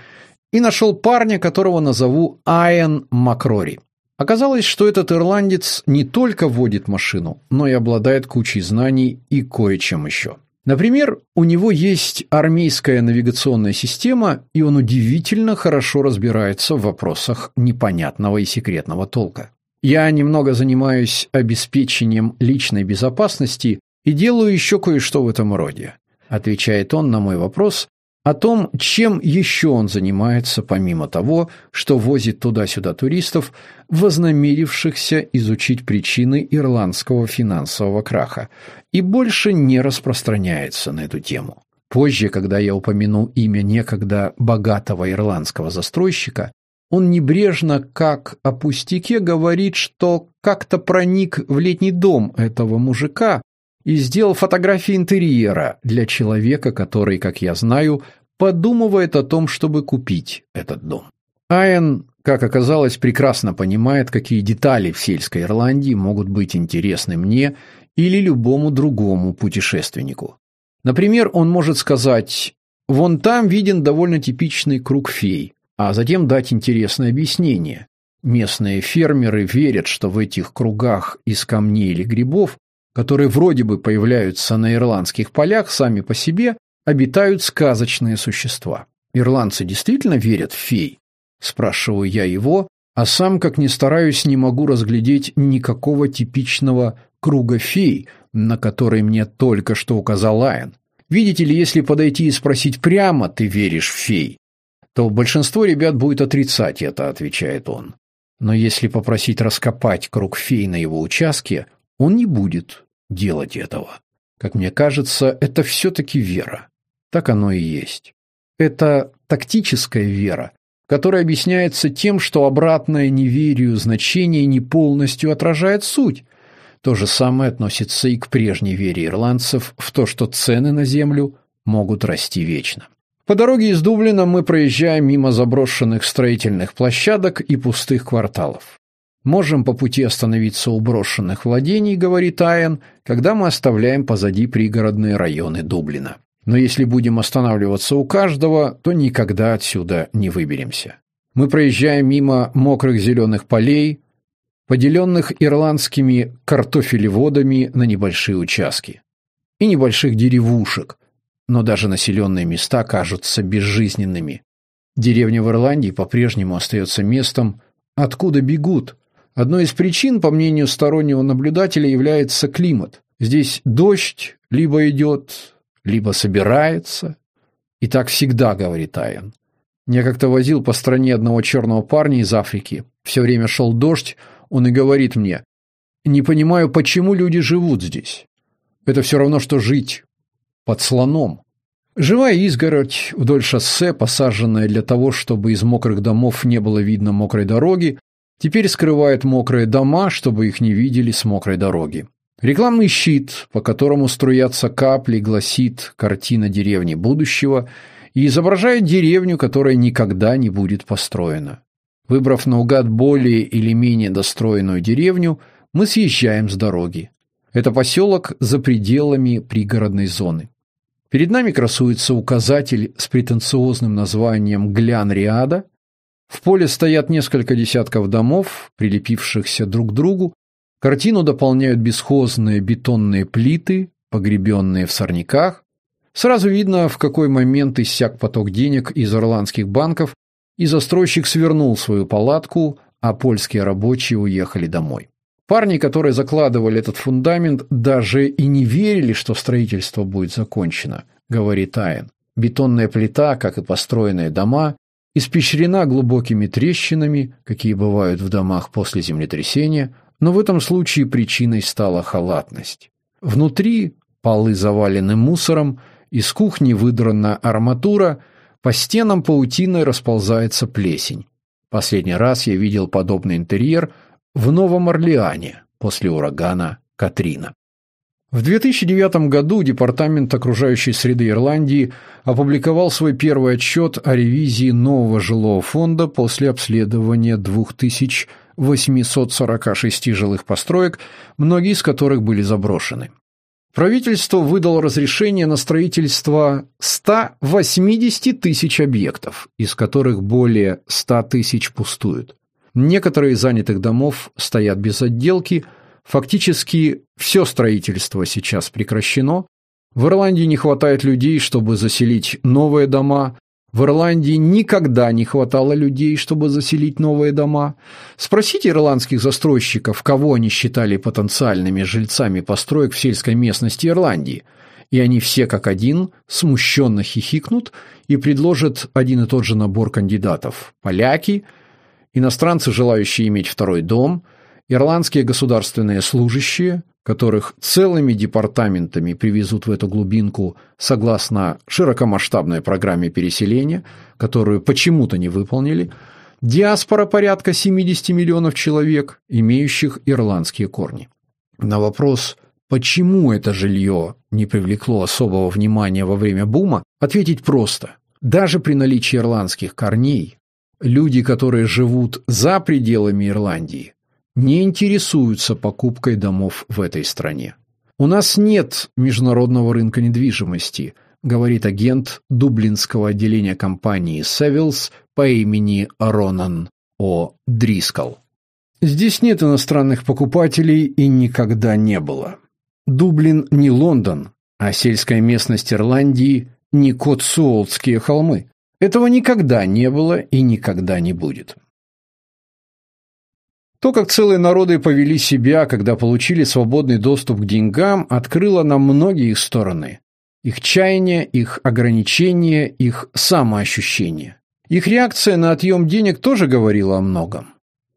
и нашел парня, которого назову Айен Макрори. Оказалось, что этот ирландец не только водит машину, но и обладает кучей знаний и кое-чем еще. Например, у него есть армейская навигационная система, и он удивительно хорошо разбирается в вопросах непонятного и секретного толка. Я немного занимаюсь обеспечением личной безопасности и делаю еще кое-что в этом роде. Отвечает он на мой вопрос о том, чем еще он занимается, помимо того, что возит туда-сюда туристов, вознамерившихся изучить причины ирландского финансового краха, и больше не распространяется на эту тему. Позже, когда я упомянул имя некогда богатого ирландского застройщика, он небрежно, как о пустяке, говорит, что как-то проник в летний дом этого мужика и сделал фотографии интерьера для человека, который, как я знаю, подумывает о том, чтобы купить этот дом. Айен, как оказалось, прекрасно понимает, какие детали в сельской Ирландии могут быть интересны мне или любому другому путешественнику. Например, он может сказать «Вон там виден довольно типичный круг фей», а затем дать интересное объяснение. Местные фермеры верят, что в этих кругах из камней или грибов, которые вроде бы появляются на ирландских полях сами по себе, обитают сказочные существа. Ирландцы действительно верят в фей? Спрашиваю я его, а сам, как ни стараюсь, не могу разглядеть никакого типичного круга фей, на который мне только что указал Лайон. Видите ли, если подойти и спросить прямо «ты веришь в фей?», то большинство ребят будет отрицать это, отвечает он. Но если попросить раскопать круг фей на его участке, он не будет делать этого. Как мне кажется, это все-таки вера. Так оно и есть. Это тактическая вера, которая объясняется тем, что обратное неверию значение не полностью отражает суть. То же самое относится и к прежней вере ирландцев в то, что цены на землю могут расти вечно. По дороге из Дублина мы проезжаем мимо заброшенных строительных площадок и пустых кварталов. Можем по пути остановиться у брошенных владений, говорит Айен, когда мы оставляем позади пригородные районы Дублина. Но если будем останавливаться у каждого, то никогда отсюда не выберемся. Мы проезжаем мимо мокрых зеленых полей, поделенных ирландскими картофелеводами на небольшие участки, и небольших деревушек, но даже населенные места кажутся безжизненными. Деревня в Ирландии по-прежнему остается местом, откуда бегут. Одной из причин, по мнению стороннего наблюдателя, является климат. Здесь дождь либо идет, либо собирается. И так всегда, говорит Айен. Я как-то возил по стране одного черного парня из Африки. Все время шел дождь, он и говорит мне, «Не понимаю, почему люди живут здесь. Это все равно, что жить под слоном». Живая изгородь вдоль шоссе, посаженная для того, чтобы из мокрых домов не было видно мокрой дороги, теперь скрывает мокрые дома, чтобы их не видели с мокрой дороги. Рекламный щит, по которому струятся капли, гласит «Картина деревни будущего» и изображает деревню, которая никогда не будет построена. Выбрав наугад более или менее достроенную деревню, мы съезжаем с дороги. Это поселок за пределами пригородной зоны. Перед нами красуется указатель с претенциозным названием «Глян-Риада». В поле стоят несколько десятков домов, прилепившихся друг к другу, Картину дополняют бесхозные бетонные плиты, погребенные в сорняках. Сразу видно, в какой момент иссяк поток денег из ирландских банков, и застройщик свернул свою палатку, а польские рабочие уехали домой. Парни, которые закладывали этот фундамент, даже и не верили, что строительство будет закончено, говорит Айн. Бетонная плита, как и построенные дома, испещрена глубокими трещинами, какие бывают в домах после землетрясения, но в этом случае причиной стала халатность. Внутри полы завалены мусором, из кухни выдрана арматура, по стенам паутиной расползается плесень. Последний раз я видел подобный интерьер в Новом Орлеане после урагана Катрина. В 2009 году Департамент окружающей среды Ирландии опубликовал свой первый отчет о ревизии нового жилого фонда после обследования 2846 жилых построек, многие из которых были заброшены. Правительство выдало разрешение на строительство 180 тысяч объектов, из которых более 100 тысяч пустуют. Некоторые из занятых домов стоят без отделки – Фактически все строительство сейчас прекращено. В Ирландии не хватает людей, чтобы заселить новые дома. В Ирландии никогда не хватало людей, чтобы заселить новые дома. Спросите ирландских застройщиков, кого они считали потенциальными жильцами построек в сельской местности Ирландии. И они все как один смущенно хихикнут и предложат один и тот же набор кандидатов. Поляки, иностранцы, желающие иметь второй дом – Ирландские государственные служащие, которых целыми департаментами привезут в эту глубинку согласно широкомасштабной программе переселения, которую почему-то не выполнили, диаспора порядка 70 миллионов человек, имеющих ирландские корни. На вопрос почему это жилье не привлекло особого внимания во время бума, ответить просто. Даже при наличии ирландских корней, люди, которые живут за пределами Ирландии, не интересуются покупкой домов в этой стране. У нас нет международного рынка недвижимости, говорит агент дублинского отделения компании Севилс по имени Ронан О. Дрискал. Здесь нет иностранных покупателей и никогда не было. Дублин не Лондон, а сельская местность Ирландии не Котсуолтские холмы. Этого никогда не было и никогда не будет. То, как целые народы повели себя, когда получили свободный доступ к деньгам, открыло нам многие стороны. Их чаяния, их ограничения, их самоощущение. Их реакция на отъем денег тоже говорила о многом.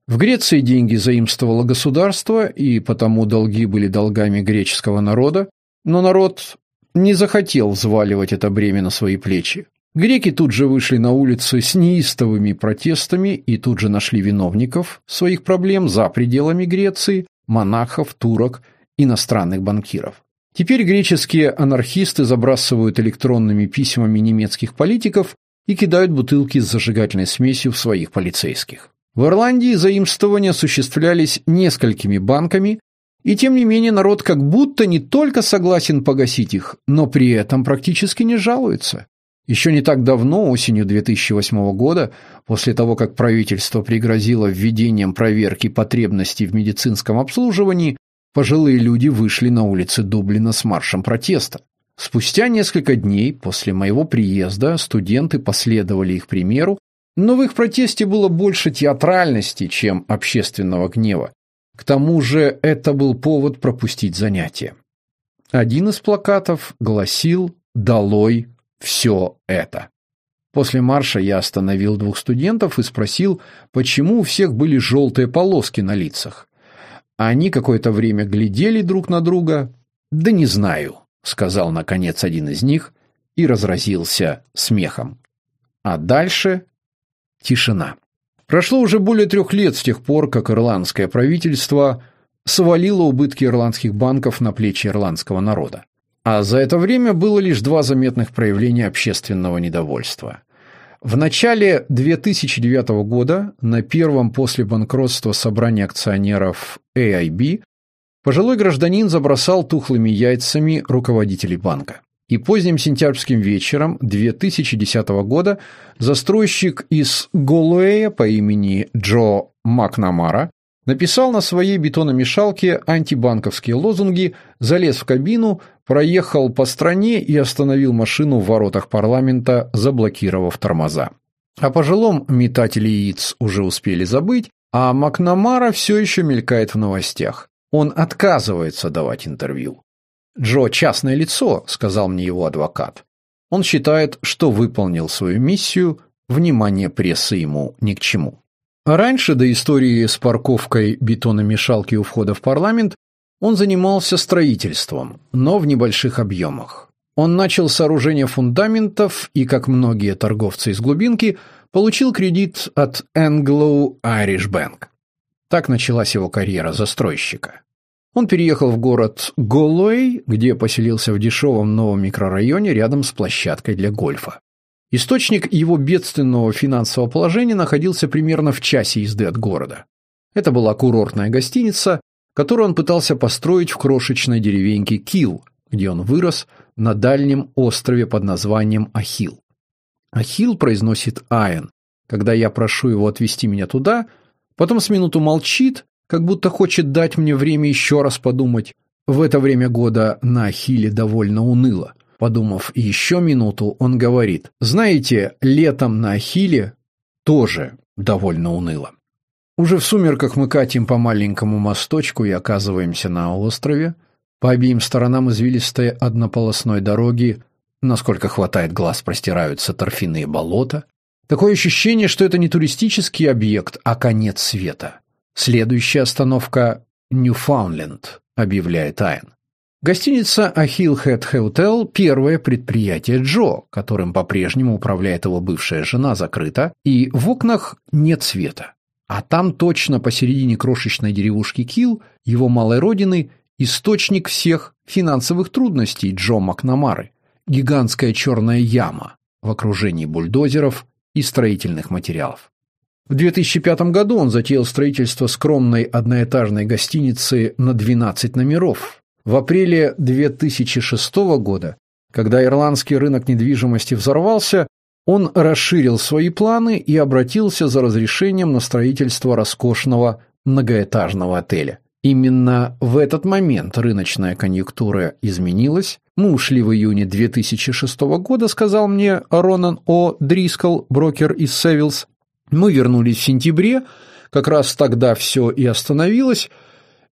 В Греции деньги заимствовало государство, и потому долги были долгами греческого народа, но народ не захотел взваливать это бремя на свои плечи. Греки тут же вышли на улицы с неистовыми протестами и тут же нашли виновников своих проблем за пределами Греции, монахов, турок, иностранных банкиров. Теперь греческие анархисты забрасывают электронными письмами немецких политиков и кидают бутылки с зажигательной смесью в своих полицейских. В Ирландии заимствования осуществлялись несколькими банками, и тем не менее народ как будто не только согласен погасить их, но при этом практически не жалуется. Еще не так давно, осенью 2008 года, после того, как правительство пригрозило введением проверки потребностей в медицинском обслуживании, пожилые люди вышли на улицы Дублина с маршем протеста. Спустя несколько дней после моего приезда студенты последовали их примеру, но в их протесте было больше театральности, чем общественного гнева. К тому же это был повод пропустить занятия. Один из плакатов гласил «Долой все это. После марша я остановил двух студентов и спросил, почему у всех были желтые полоски на лицах. Они какое-то время глядели друг на друга. «Да не знаю», — сказал наконец один из них и разразился смехом. А дальше тишина. Прошло уже более трех лет с тех пор, как ирландское правительство свалило убытки ирландских банков на плечи ирландского народа. А за это время было лишь два заметных проявления общественного недовольства. В начале 2009 года на первом после банкротства собрании акционеров AIB пожилой гражданин забросал тухлыми яйцами руководителей банка. И поздним сентябрьским вечером 2010 года застройщик из Голуэя по имени Джо Макнамара написал на своей бетономешалке антибанковские лозунги, залез в кабину, проехал по стране и остановил машину в воротах парламента, заблокировав тормоза. О пожилом метателе яиц уже успели забыть, а Макнамара все еще мелькает в новостях. Он отказывается давать интервью. «Джо – частное лицо», – сказал мне его адвокат. Он считает, что выполнил свою миссию, внимание прессы ему ни к чему. Раньше, до истории с парковкой бетономешалки у входа в парламент, он занимался строительством, но в небольших объемах. Он начал сооружение фундаментов и, как многие торговцы из глубинки, получил кредит от Anglo-Irish Bank. Так началась его карьера застройщика. Он переехал в город Голуэй, где поселился в дешевом новом микрорайоне рядом с площадкой для гольфа. Источник его бедственного финансового положения находился примерно в часе езды от города. Это была курортная гостиница, которую он пытался построить в крошечной деревеньке Кил, где он вырос на дальнем острове под названием Ахил. Ахил произносит Айн. Когда я прошу его отвезти меня туда, потом с минуту молчит, как будто хочет дать мне время еще раз подумать. В это время года на Ахиле довольно уныло. Подумав еще минуту, он говорит, «Знаете, летом на Ахиле тоже довольно уныло». Уже в сумерках мы катим по маленькому мосточку и оказываемся на острове. По обеим сторонам извилистой однополосной дороги, насколько хватает глаз, простираются торфяные болота. Такое ощущение, что это не туристический объект, а конец света. Следующая остановка – Ньюфаундленд, объявляет Айн. Гостиница Ахилхэт Hotel – первое предприятие Джо, которым по-прежнему управляет его бывшая жена, закрыта, и в окнах нет света. А там точно посередине крошечной деревушки Кил, его малой родины, источник всех финансовых трудностей Джо Макнамары, гигантская черная яма в окружении бульдозеров и строительных материалов. В 2005 году он затеял строительство скромной одноэтажной гостиницы на 12 номеров. В апреле 2006 года, когда ирландский рынок недвижимости взорвался, он расширил свои планы и обратился за разрешением на строительство роскошного многоэтажного отеля. Именно в этот момент рыночная конъюнктура изменилась. Мы ушли в июне 2006 года, сказал мне Ронан О. Дрискл, брокер из Севилс. Мы вернулись в сентябре, как раз тогда все и остановилось,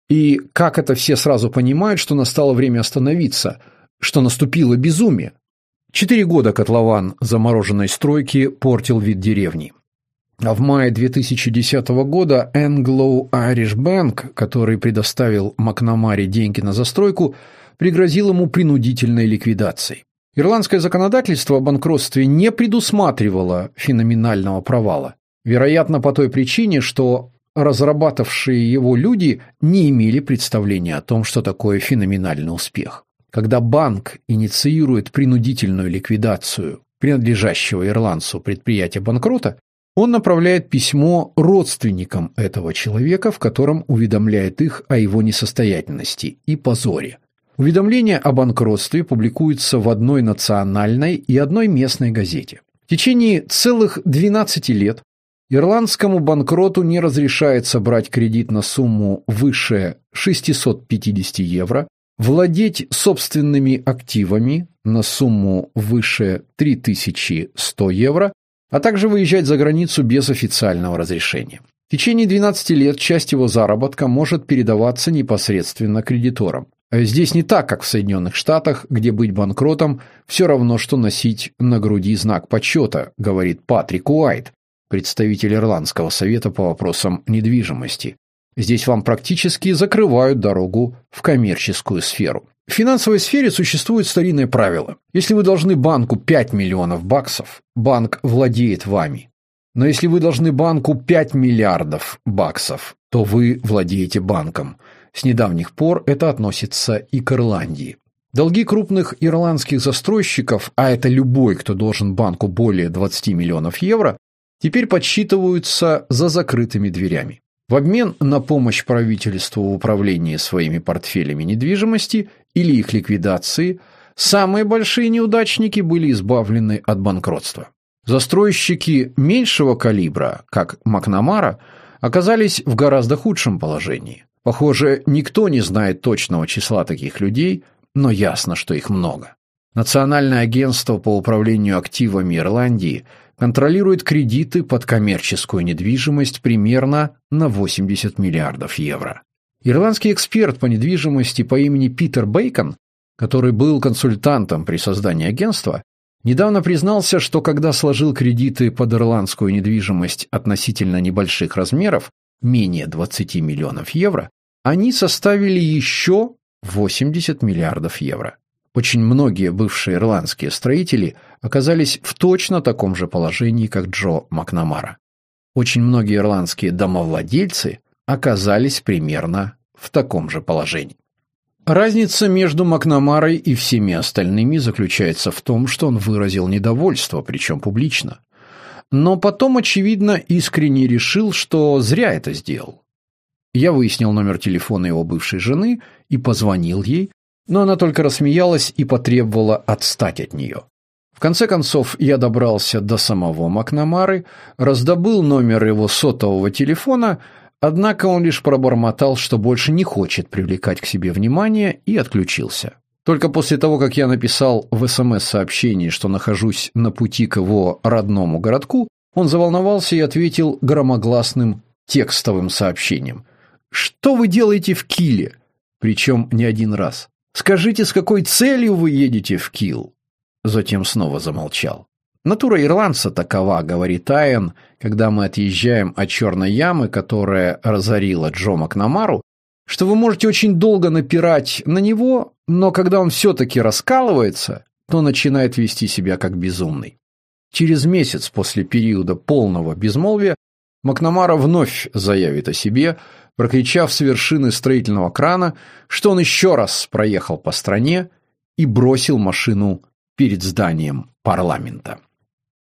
и как это все сразу понимают, что настало время остановиться, что наступило безумие. Четыре года котлован замороженной стройки портил вид деревни. А в мае 2010 года Anglo-Irish Bank, который предоставил Макнамаре деньги на застройку, пригрозил ему принудительной ликвидацией. Ирландское законодательство о банкротстве не предусматривало феноменального провала. Вероятно, по той причине, что разрабатывавшие его люди не имели представления о том, что такое феноменальный успех. Когда банк инициирует принудительную ликвидацию принадлежащего ирландцу предприятия банкрота, он направляет письмо родственникам этого человека, в котором уведомляет их о его несостоятельности и позоре. Уведомление о банкротстве публикуется в одной национальной и одной местной газете. В течение целых 12 лет Ирландскому банкроту не разрешается брать кредит на сумму выше 650 евро, владеть собственными активами на сумму выше 3100 евро, а также выезжать за границу без официального разрешения. В течение 12 лет часть его заработка может передаваться непосредственно кредиторам. Здесь не так, как в Соединенных Штатах, где быть банкротом все равно, что носить на груди знак почета, говорит Патрик Уайт, представитель Ирландского совета по вопросам недвижимости. Здесь вам практически закрывают дорогу в коммерческую сферу. В финансовой сфере существует старинное правило. Если вы должны банку 5 миллионов баксов, банк владеет вами. Но если вы должны банку 5 миллиардов баксов, то вы владеете банком. С недавних пор это относится и к Ирландии. Долги крупных ирландских застройщиков, а это любой, кто должен банку более 20 миллионов евро, теперь подсчитываются за закрытыми дверями. В обмен на помощь правительству в управлении своими портфелями недвижимости или их ликвидации, самые большие неудачники были избавлены от банкротства. Застройщики меньшего калибра, как Макнамара, оказались в гораздо худшем положении. Похоже, никто не знает точного числа таких людей, но ясно, что их много. Национальное агентство по управлению активами Ирландии контролирует кредиты под коммерческую недвижимость примерно на 80 миллиардов евро. Ирландский эксперт по недвижимости по имени Питер Бейкон, который был консультантом при создании агентства, недавно признался, что когда сложил кредиты под ирландскую недвижимость относительно небольших размеров, менее 20 миллионов евро, они составили еще 80 миллиардов евро. Очень многие бывшие ирландские строители оказались в точно таком же положении, как Джо Макнамара. Очень многие ирландские домовладельцы оказались примерно в таком же положении. Разница между Макнамарой и всеми остальными заключается в том, что он выразил недовольство, причем публично. Но потом, очевидно, искренне решил, что зря это сделал. Я выяснил номер телефона его бывшей жены и позвонил ей, но она только рассмеялась и потребовала отстать от нее. В конце концов, я добрался до самого Макнамары, раздобыл номер его сотового телефона, Однако он лишь пробормотал, что больше не хочет привлекать к себе внимание, и отключился. Только после того, как я написал в СМС-сообщении, что нахожусь на пути к его родному городку, он заволновался и ответил громогласным текстовым сообщением. «Что вы делаете в Киле?» Причем не один раз. «Скажите, с какой целью вы едете в Кил?» Затем снова замолчал. Натура ирландца такова, говорит Айен, когда мы отъезжаем от черной ямы, которая разорила Джо Макнамару, что вы можете очень долго напирать на него, но когда он все-таки раскалывается, то начинает вести себя как безумный. Через месяц после периода полного безмолвия Макнамара вновь заявит о себе, прокричав с вершины строительного крана, что он еще раз проехал по стране и бросил машину перед зданием парламента.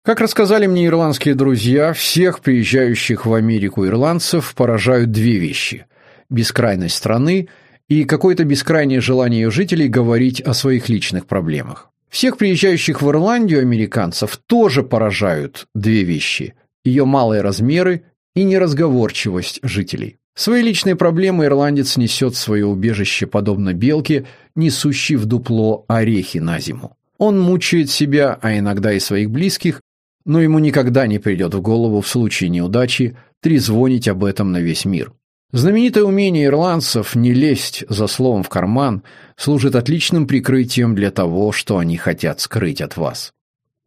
Как рассказали мне ирландские друзья, всех приезжающих в Америку ирландцев поражают две вещи – бескрайность страны и какое-то бескрайнее желание ее жителей говорить о своих личных проблемах. Всех приезжающих в Ирландию американцев тоже поражают две вещи – ее малые размеры и неразговорчивость жителей. Свои личные проблемы ирландец несет в свое убежище подобно белке, несущей в дупло орехи на зиму. Он мучает себя, а иногда и своих близких, но ему никогда не придет в голову в случае неудачи трезвонить об этом на весь мир. Знаменитое умение ирландцев не лезть за словом в карман служит отличным прикрытием для того, что они хотят скрыть от вас.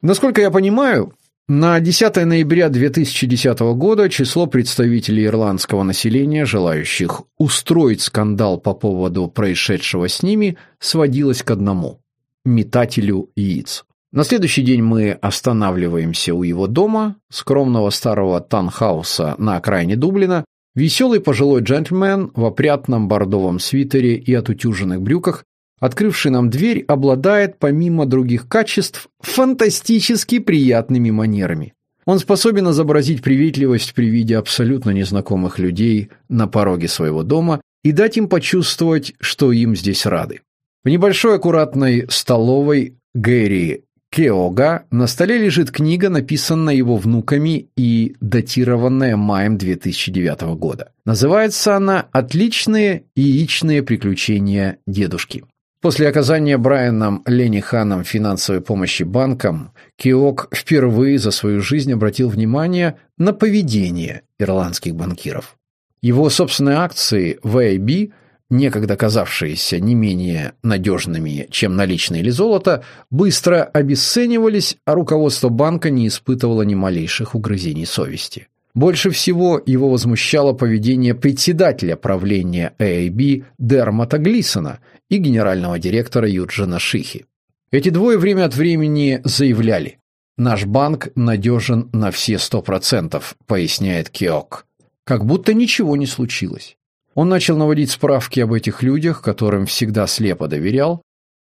Насколько я понимаю, на 10 ноября 2010 года число представителей ирландского населения, желающих устроить скандал по поводу происшедшего с ними, сводилось к одному – метателю яиц. На следующий день мы останавливаемся у его дома, скромного старого танхауса на окраине Дублина. Веселый пожилой джентльмен в опрятном бордовом свитере и отутюженных брюках, открывший нам дверь, обладает, помимо других качеств, фантастически приятными манерами. Он способен изобразить приветливость при виде абсолютно незнакомых людей на пороге своего дома и дать им почувствовать, что им здесь рады. В небольшой аккуратной столовой Гэри Кеога на столе лежит книга, написанная его внуками и датированная маем 2009 года. Называется она «Отличные яичные приключения дедушки». После оказания Брайаном Лениханом финансовой помощи банкам, Киок впервые за свою жизнь обратил внимание на поведение ирландских банкиров. Его собственные акции VIB – некогда казавшиеся не менее надежными, чем наличные или золото, быстро обесценивались, а руководство банка не испытывало ни малейших угрызений совести. Больше всего его возмущало поведение председателя правления AIB Дермота Глисона и генерального директора Юджина Шихи. Эти двое время от времени заявляли «Наш банк надежен на все сто процентов», поясняет Киок. Как будто ничего не случилось. Он начал наводить справки об этих людях, которым всегда слепо доверял.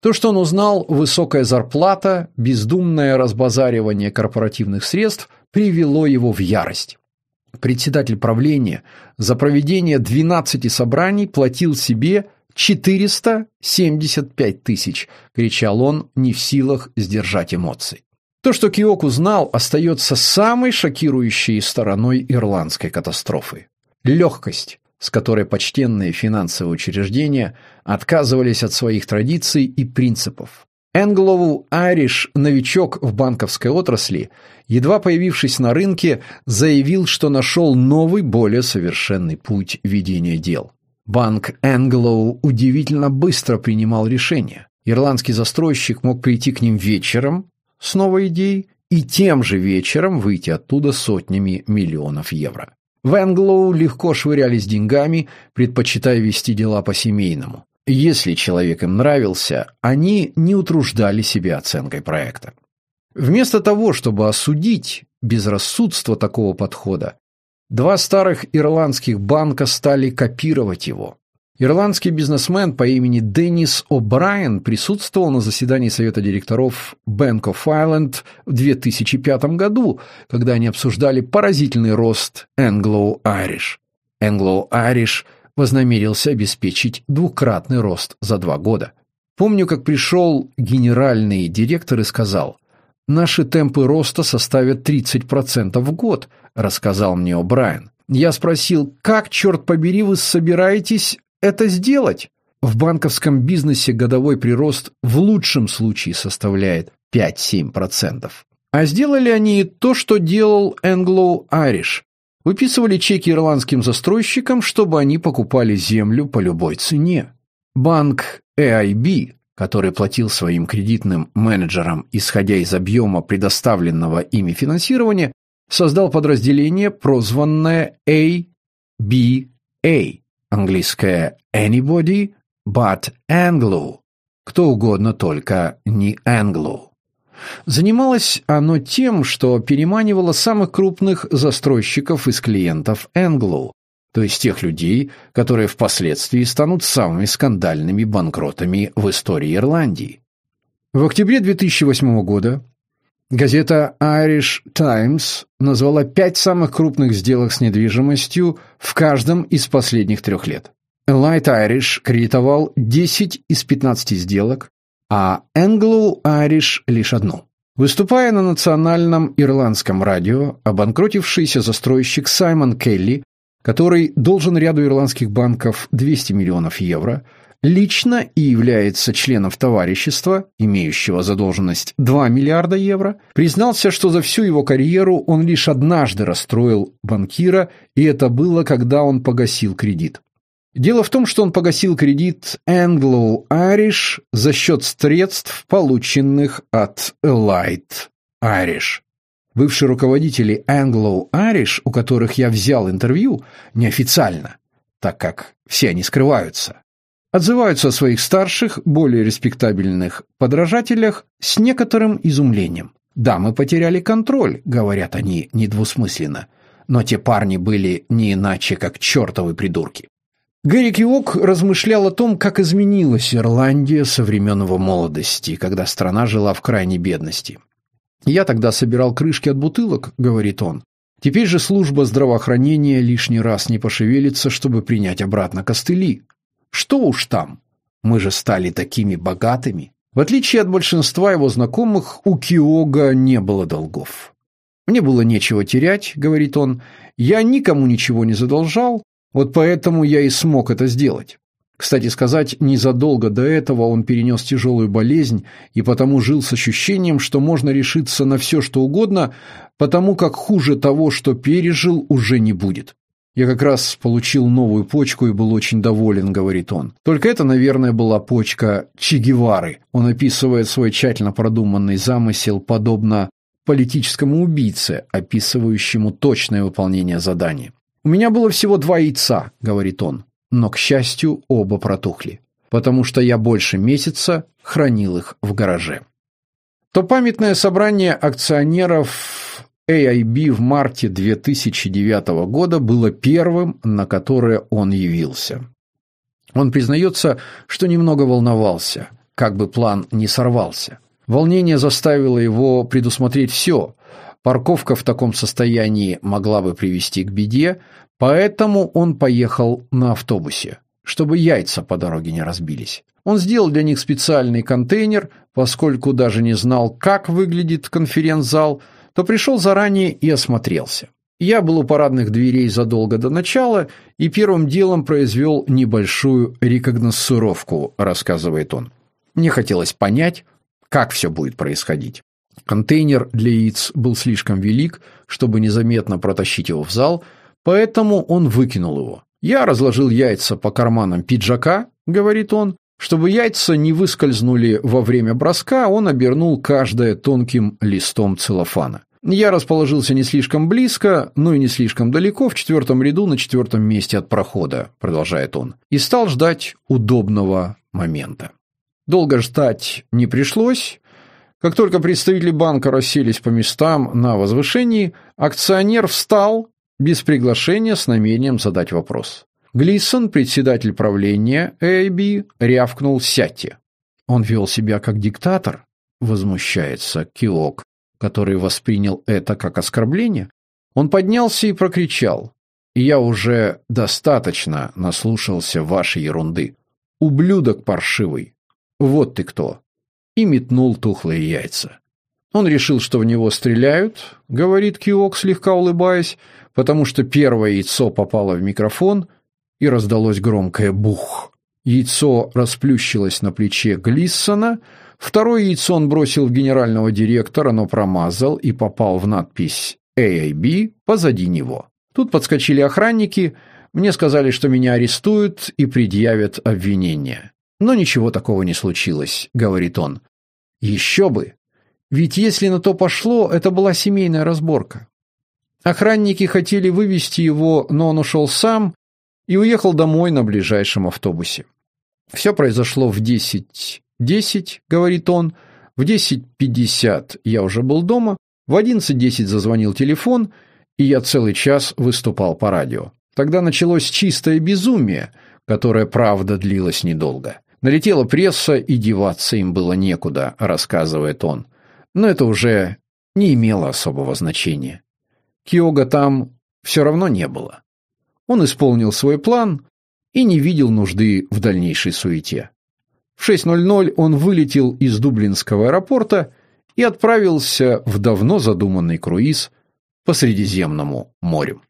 То, что он узнал, высокая зарплата, бездумное разбазаривание корпоративных средств привело его в ярость. Председатель правления за проведение 12 собраний платил себе 475 тысяч, кричал он, не в силах сдержать эмоций. То, что Киок узнал, остается самой шокирующей стороной ирландской катастрофы. Легкость, с которой почтенные финансовые учреждения отказывались от своих традиций и принципов. Anglo-Irish, новичок в банковской отрасли, едва появившись на рынке, заявил, что нашел новый, более совершенный путь ведения дел. Банк Anglo удивительно быстро принимал решения. Ирландский застройщик мог прийти к ним вечером с новой идеей и тем же вечером выйти оттуда сотнями миллионов евро. В Энглоу легко швырялись деньгами, предпочитая вести дела по-семейному. Если человек им нравился, они не утруждали себя оценкой проекта. Вместо того, чтобы осудить безрассудство такого подхода, два старых ирландских банка стали копировать его. Ирландский бизнесмен по имени Деннис О'Брайен присутствовал на заседании совета директоров Bank of Ireland в 2005 году, когда они обсуждали поразительный рост Anglo-Irish. Anglo-Irish вознамерился обеспечить двукратный рост за два года. Помню, как пришел генеральный директор и сказал, «Наши темпы роста составят 30% в год», рассказал мне О'Брайен. Я спросил, как, черт побери, вы собираетесь это сделать? В банковском бизнесе годовой прирост в лучшем случае составляет 5-7%. А сделали они то, что делал Anglo-Irish. Выписывали чеки ирландским застройщикам, чтобы они покупали землю по любой цене. Банк AIB, который платил своим кредитным менеджерам, исходя из объема предоставленного ими финансирования, создал подразделение, прозванное ABA, английское anybody but Anglo, кто угодно, только не Anglo. Занималось оно тем, что переманивало самых крупных застройщиков из клиентов Anglo, то есть тех людей, которые впоследствии станут самыми скандальными банкротами в истории Ирландии. В октябре 2008 года газета Irish Times назвала пять самых крупных сделок с недвижимостью в каждом из последних трех лет. Light Irish кредитовал 10 из 15 сделок, а Anglo Irish лишь одну. Выступая на национальном ирландском радио, обанкротившийся застройщик Саймон Келли, который должен ряду ирландских банков 200 миллионов евро, лично и является членом товарищества, имеющего задолженность 2 миллиарда евро, признался, что за всю его карьеру он лишь однажды расстроил банкира, и это было, когда он погасил кредит. Дело в том, что он погасил кредит Anglo-Irish за счет средств, полученных от Light Irish. Бывшие руководители Anglo-Irish, у которых я взял интервью, неофициально, так как все они скрываются, отзываются о своих старших, более респектабельных подражателях с некоторым изумлением. «Да, мы потеряли контроль», — говорят они недвусмысленно, но те парни были не иначе, как чертовы придурки. Гэри Киок размышлял о том, как изменилась Ирландия со времен его молодости, когда страна жила в крайней бедности. «Я тогда собирал крышки от бутылок», — говорит он. «Теперь же служба здравоохранения лишний раз не пошевелится, чтобы принять обратно костыли. Что уж там, мы же стали такими богатыми». В отличие от большинства его знакомых, у Киога не было долгов. «Мне было нечего терять», — говорит он, — «я никому ничего не задолжал, вот поэтому я и смог это сделать. Кстати сказать, незадолго до этого он перенес тяжелую болезнь и потому жил с ощущением, что можно решиться на все, что угодно, потому как хуже того, что пережил, уже не будет. «Я как раз получил новую почку и был очень доволен», — говорит он. Только это, наверное, была почка Че Гевары. Он описывает свой тщательно продуманный замысел, подобно политическому убийце, описывающему точное выполнение задания. «У меня было всего два яйца», — говорит он, но, к счастью, оба протухли, потому что я больше месяца хранил их в гараже. То памятное собрание акционеров AIB в марте 2009 года было первым, на которое он явился. Он признается, что немного волновался, как бы план не сорвался. Волнение заставило его предусмотреть все, Парковка в таком состоянии могла бы привести к беде, поэтому он поехал на автобусе, чтобы яйца по дороге не разбились. Он сделал для них специальный контейнер, поскольку даже не знал, как выглядит конференц-зал, то пришел заранее и осмотрелся. Я был у парадных дверей задолго до начала и первым делом произвел небольшую рекогносцировку, рассказывает он. Мне хотелось понять, Как все будет происходить? Контейнер для яиц был слишком велик, чтобы незаметно протащить его в зал, поэтому он выкинул его. «Я разложил яйца по карманам пиджака», — говорит он. Чтобы яйца не выскользнули во время броска, он обернул каждое тонким листом целлофана. Я расположился не слишком близко, но и не слишком далеко, в четвертом ряду на четвертом месте от прохода, продолжает он, и стал ждать удобного момента. Долго ждать не пришлось. Как только представители банка расселись по местам на возвышении, акционер встал без приглашения с намерением задать вопрос. Глисон, председатель правления AIB, рявкнул «Сядьте». Он вел себя как диктатор, возмущается Киок, который воспринял это как оскорбление. Он поднялся и прокричал «Я уже достаточно наслушался вашей ерунды. Ублюдок паршивый. Вот ты кто!» И метнул тухлые яйца. Он решил, что в него стреляют, говорит Киок, слегка улыбаясь, потому что первое яйцо попало в микрофон, и раздалось громкое бух. Яйцо расплющилось на плече Глиссона, второе яйцо он бросил в генерального директора, но промазал и попал в надпись AIB позади него. Тут подскочили охранники, мне сказали, что меня арестуют и предъявят обвинение. Но ничего такого не случилось, говорит он. Еще бы! Ведь если на то пошло, это была семейная разборка. Охранники хотели вывести его, но он ушел сам и уехал домой на ближайшем автобусе. Все произошло в 10.10, 10, говорит он, в 10.50 я уже был дома, в 11.10 зазвонил телефон, и я целый час выступал по радио. Тогда началось чистое безумие, которое, правда, длилось недолго. Налетела пресса, и деваться им было некуда, рассказывает он. Но это уже не имело особого значения. Киога там все равно не было. Он исполнил свой план и не видел нужды в дальнейшей суете. В 6.00 он вылетел из Дублинского аэропорта и отправился в давно задуманный круиз по Средиземному морю.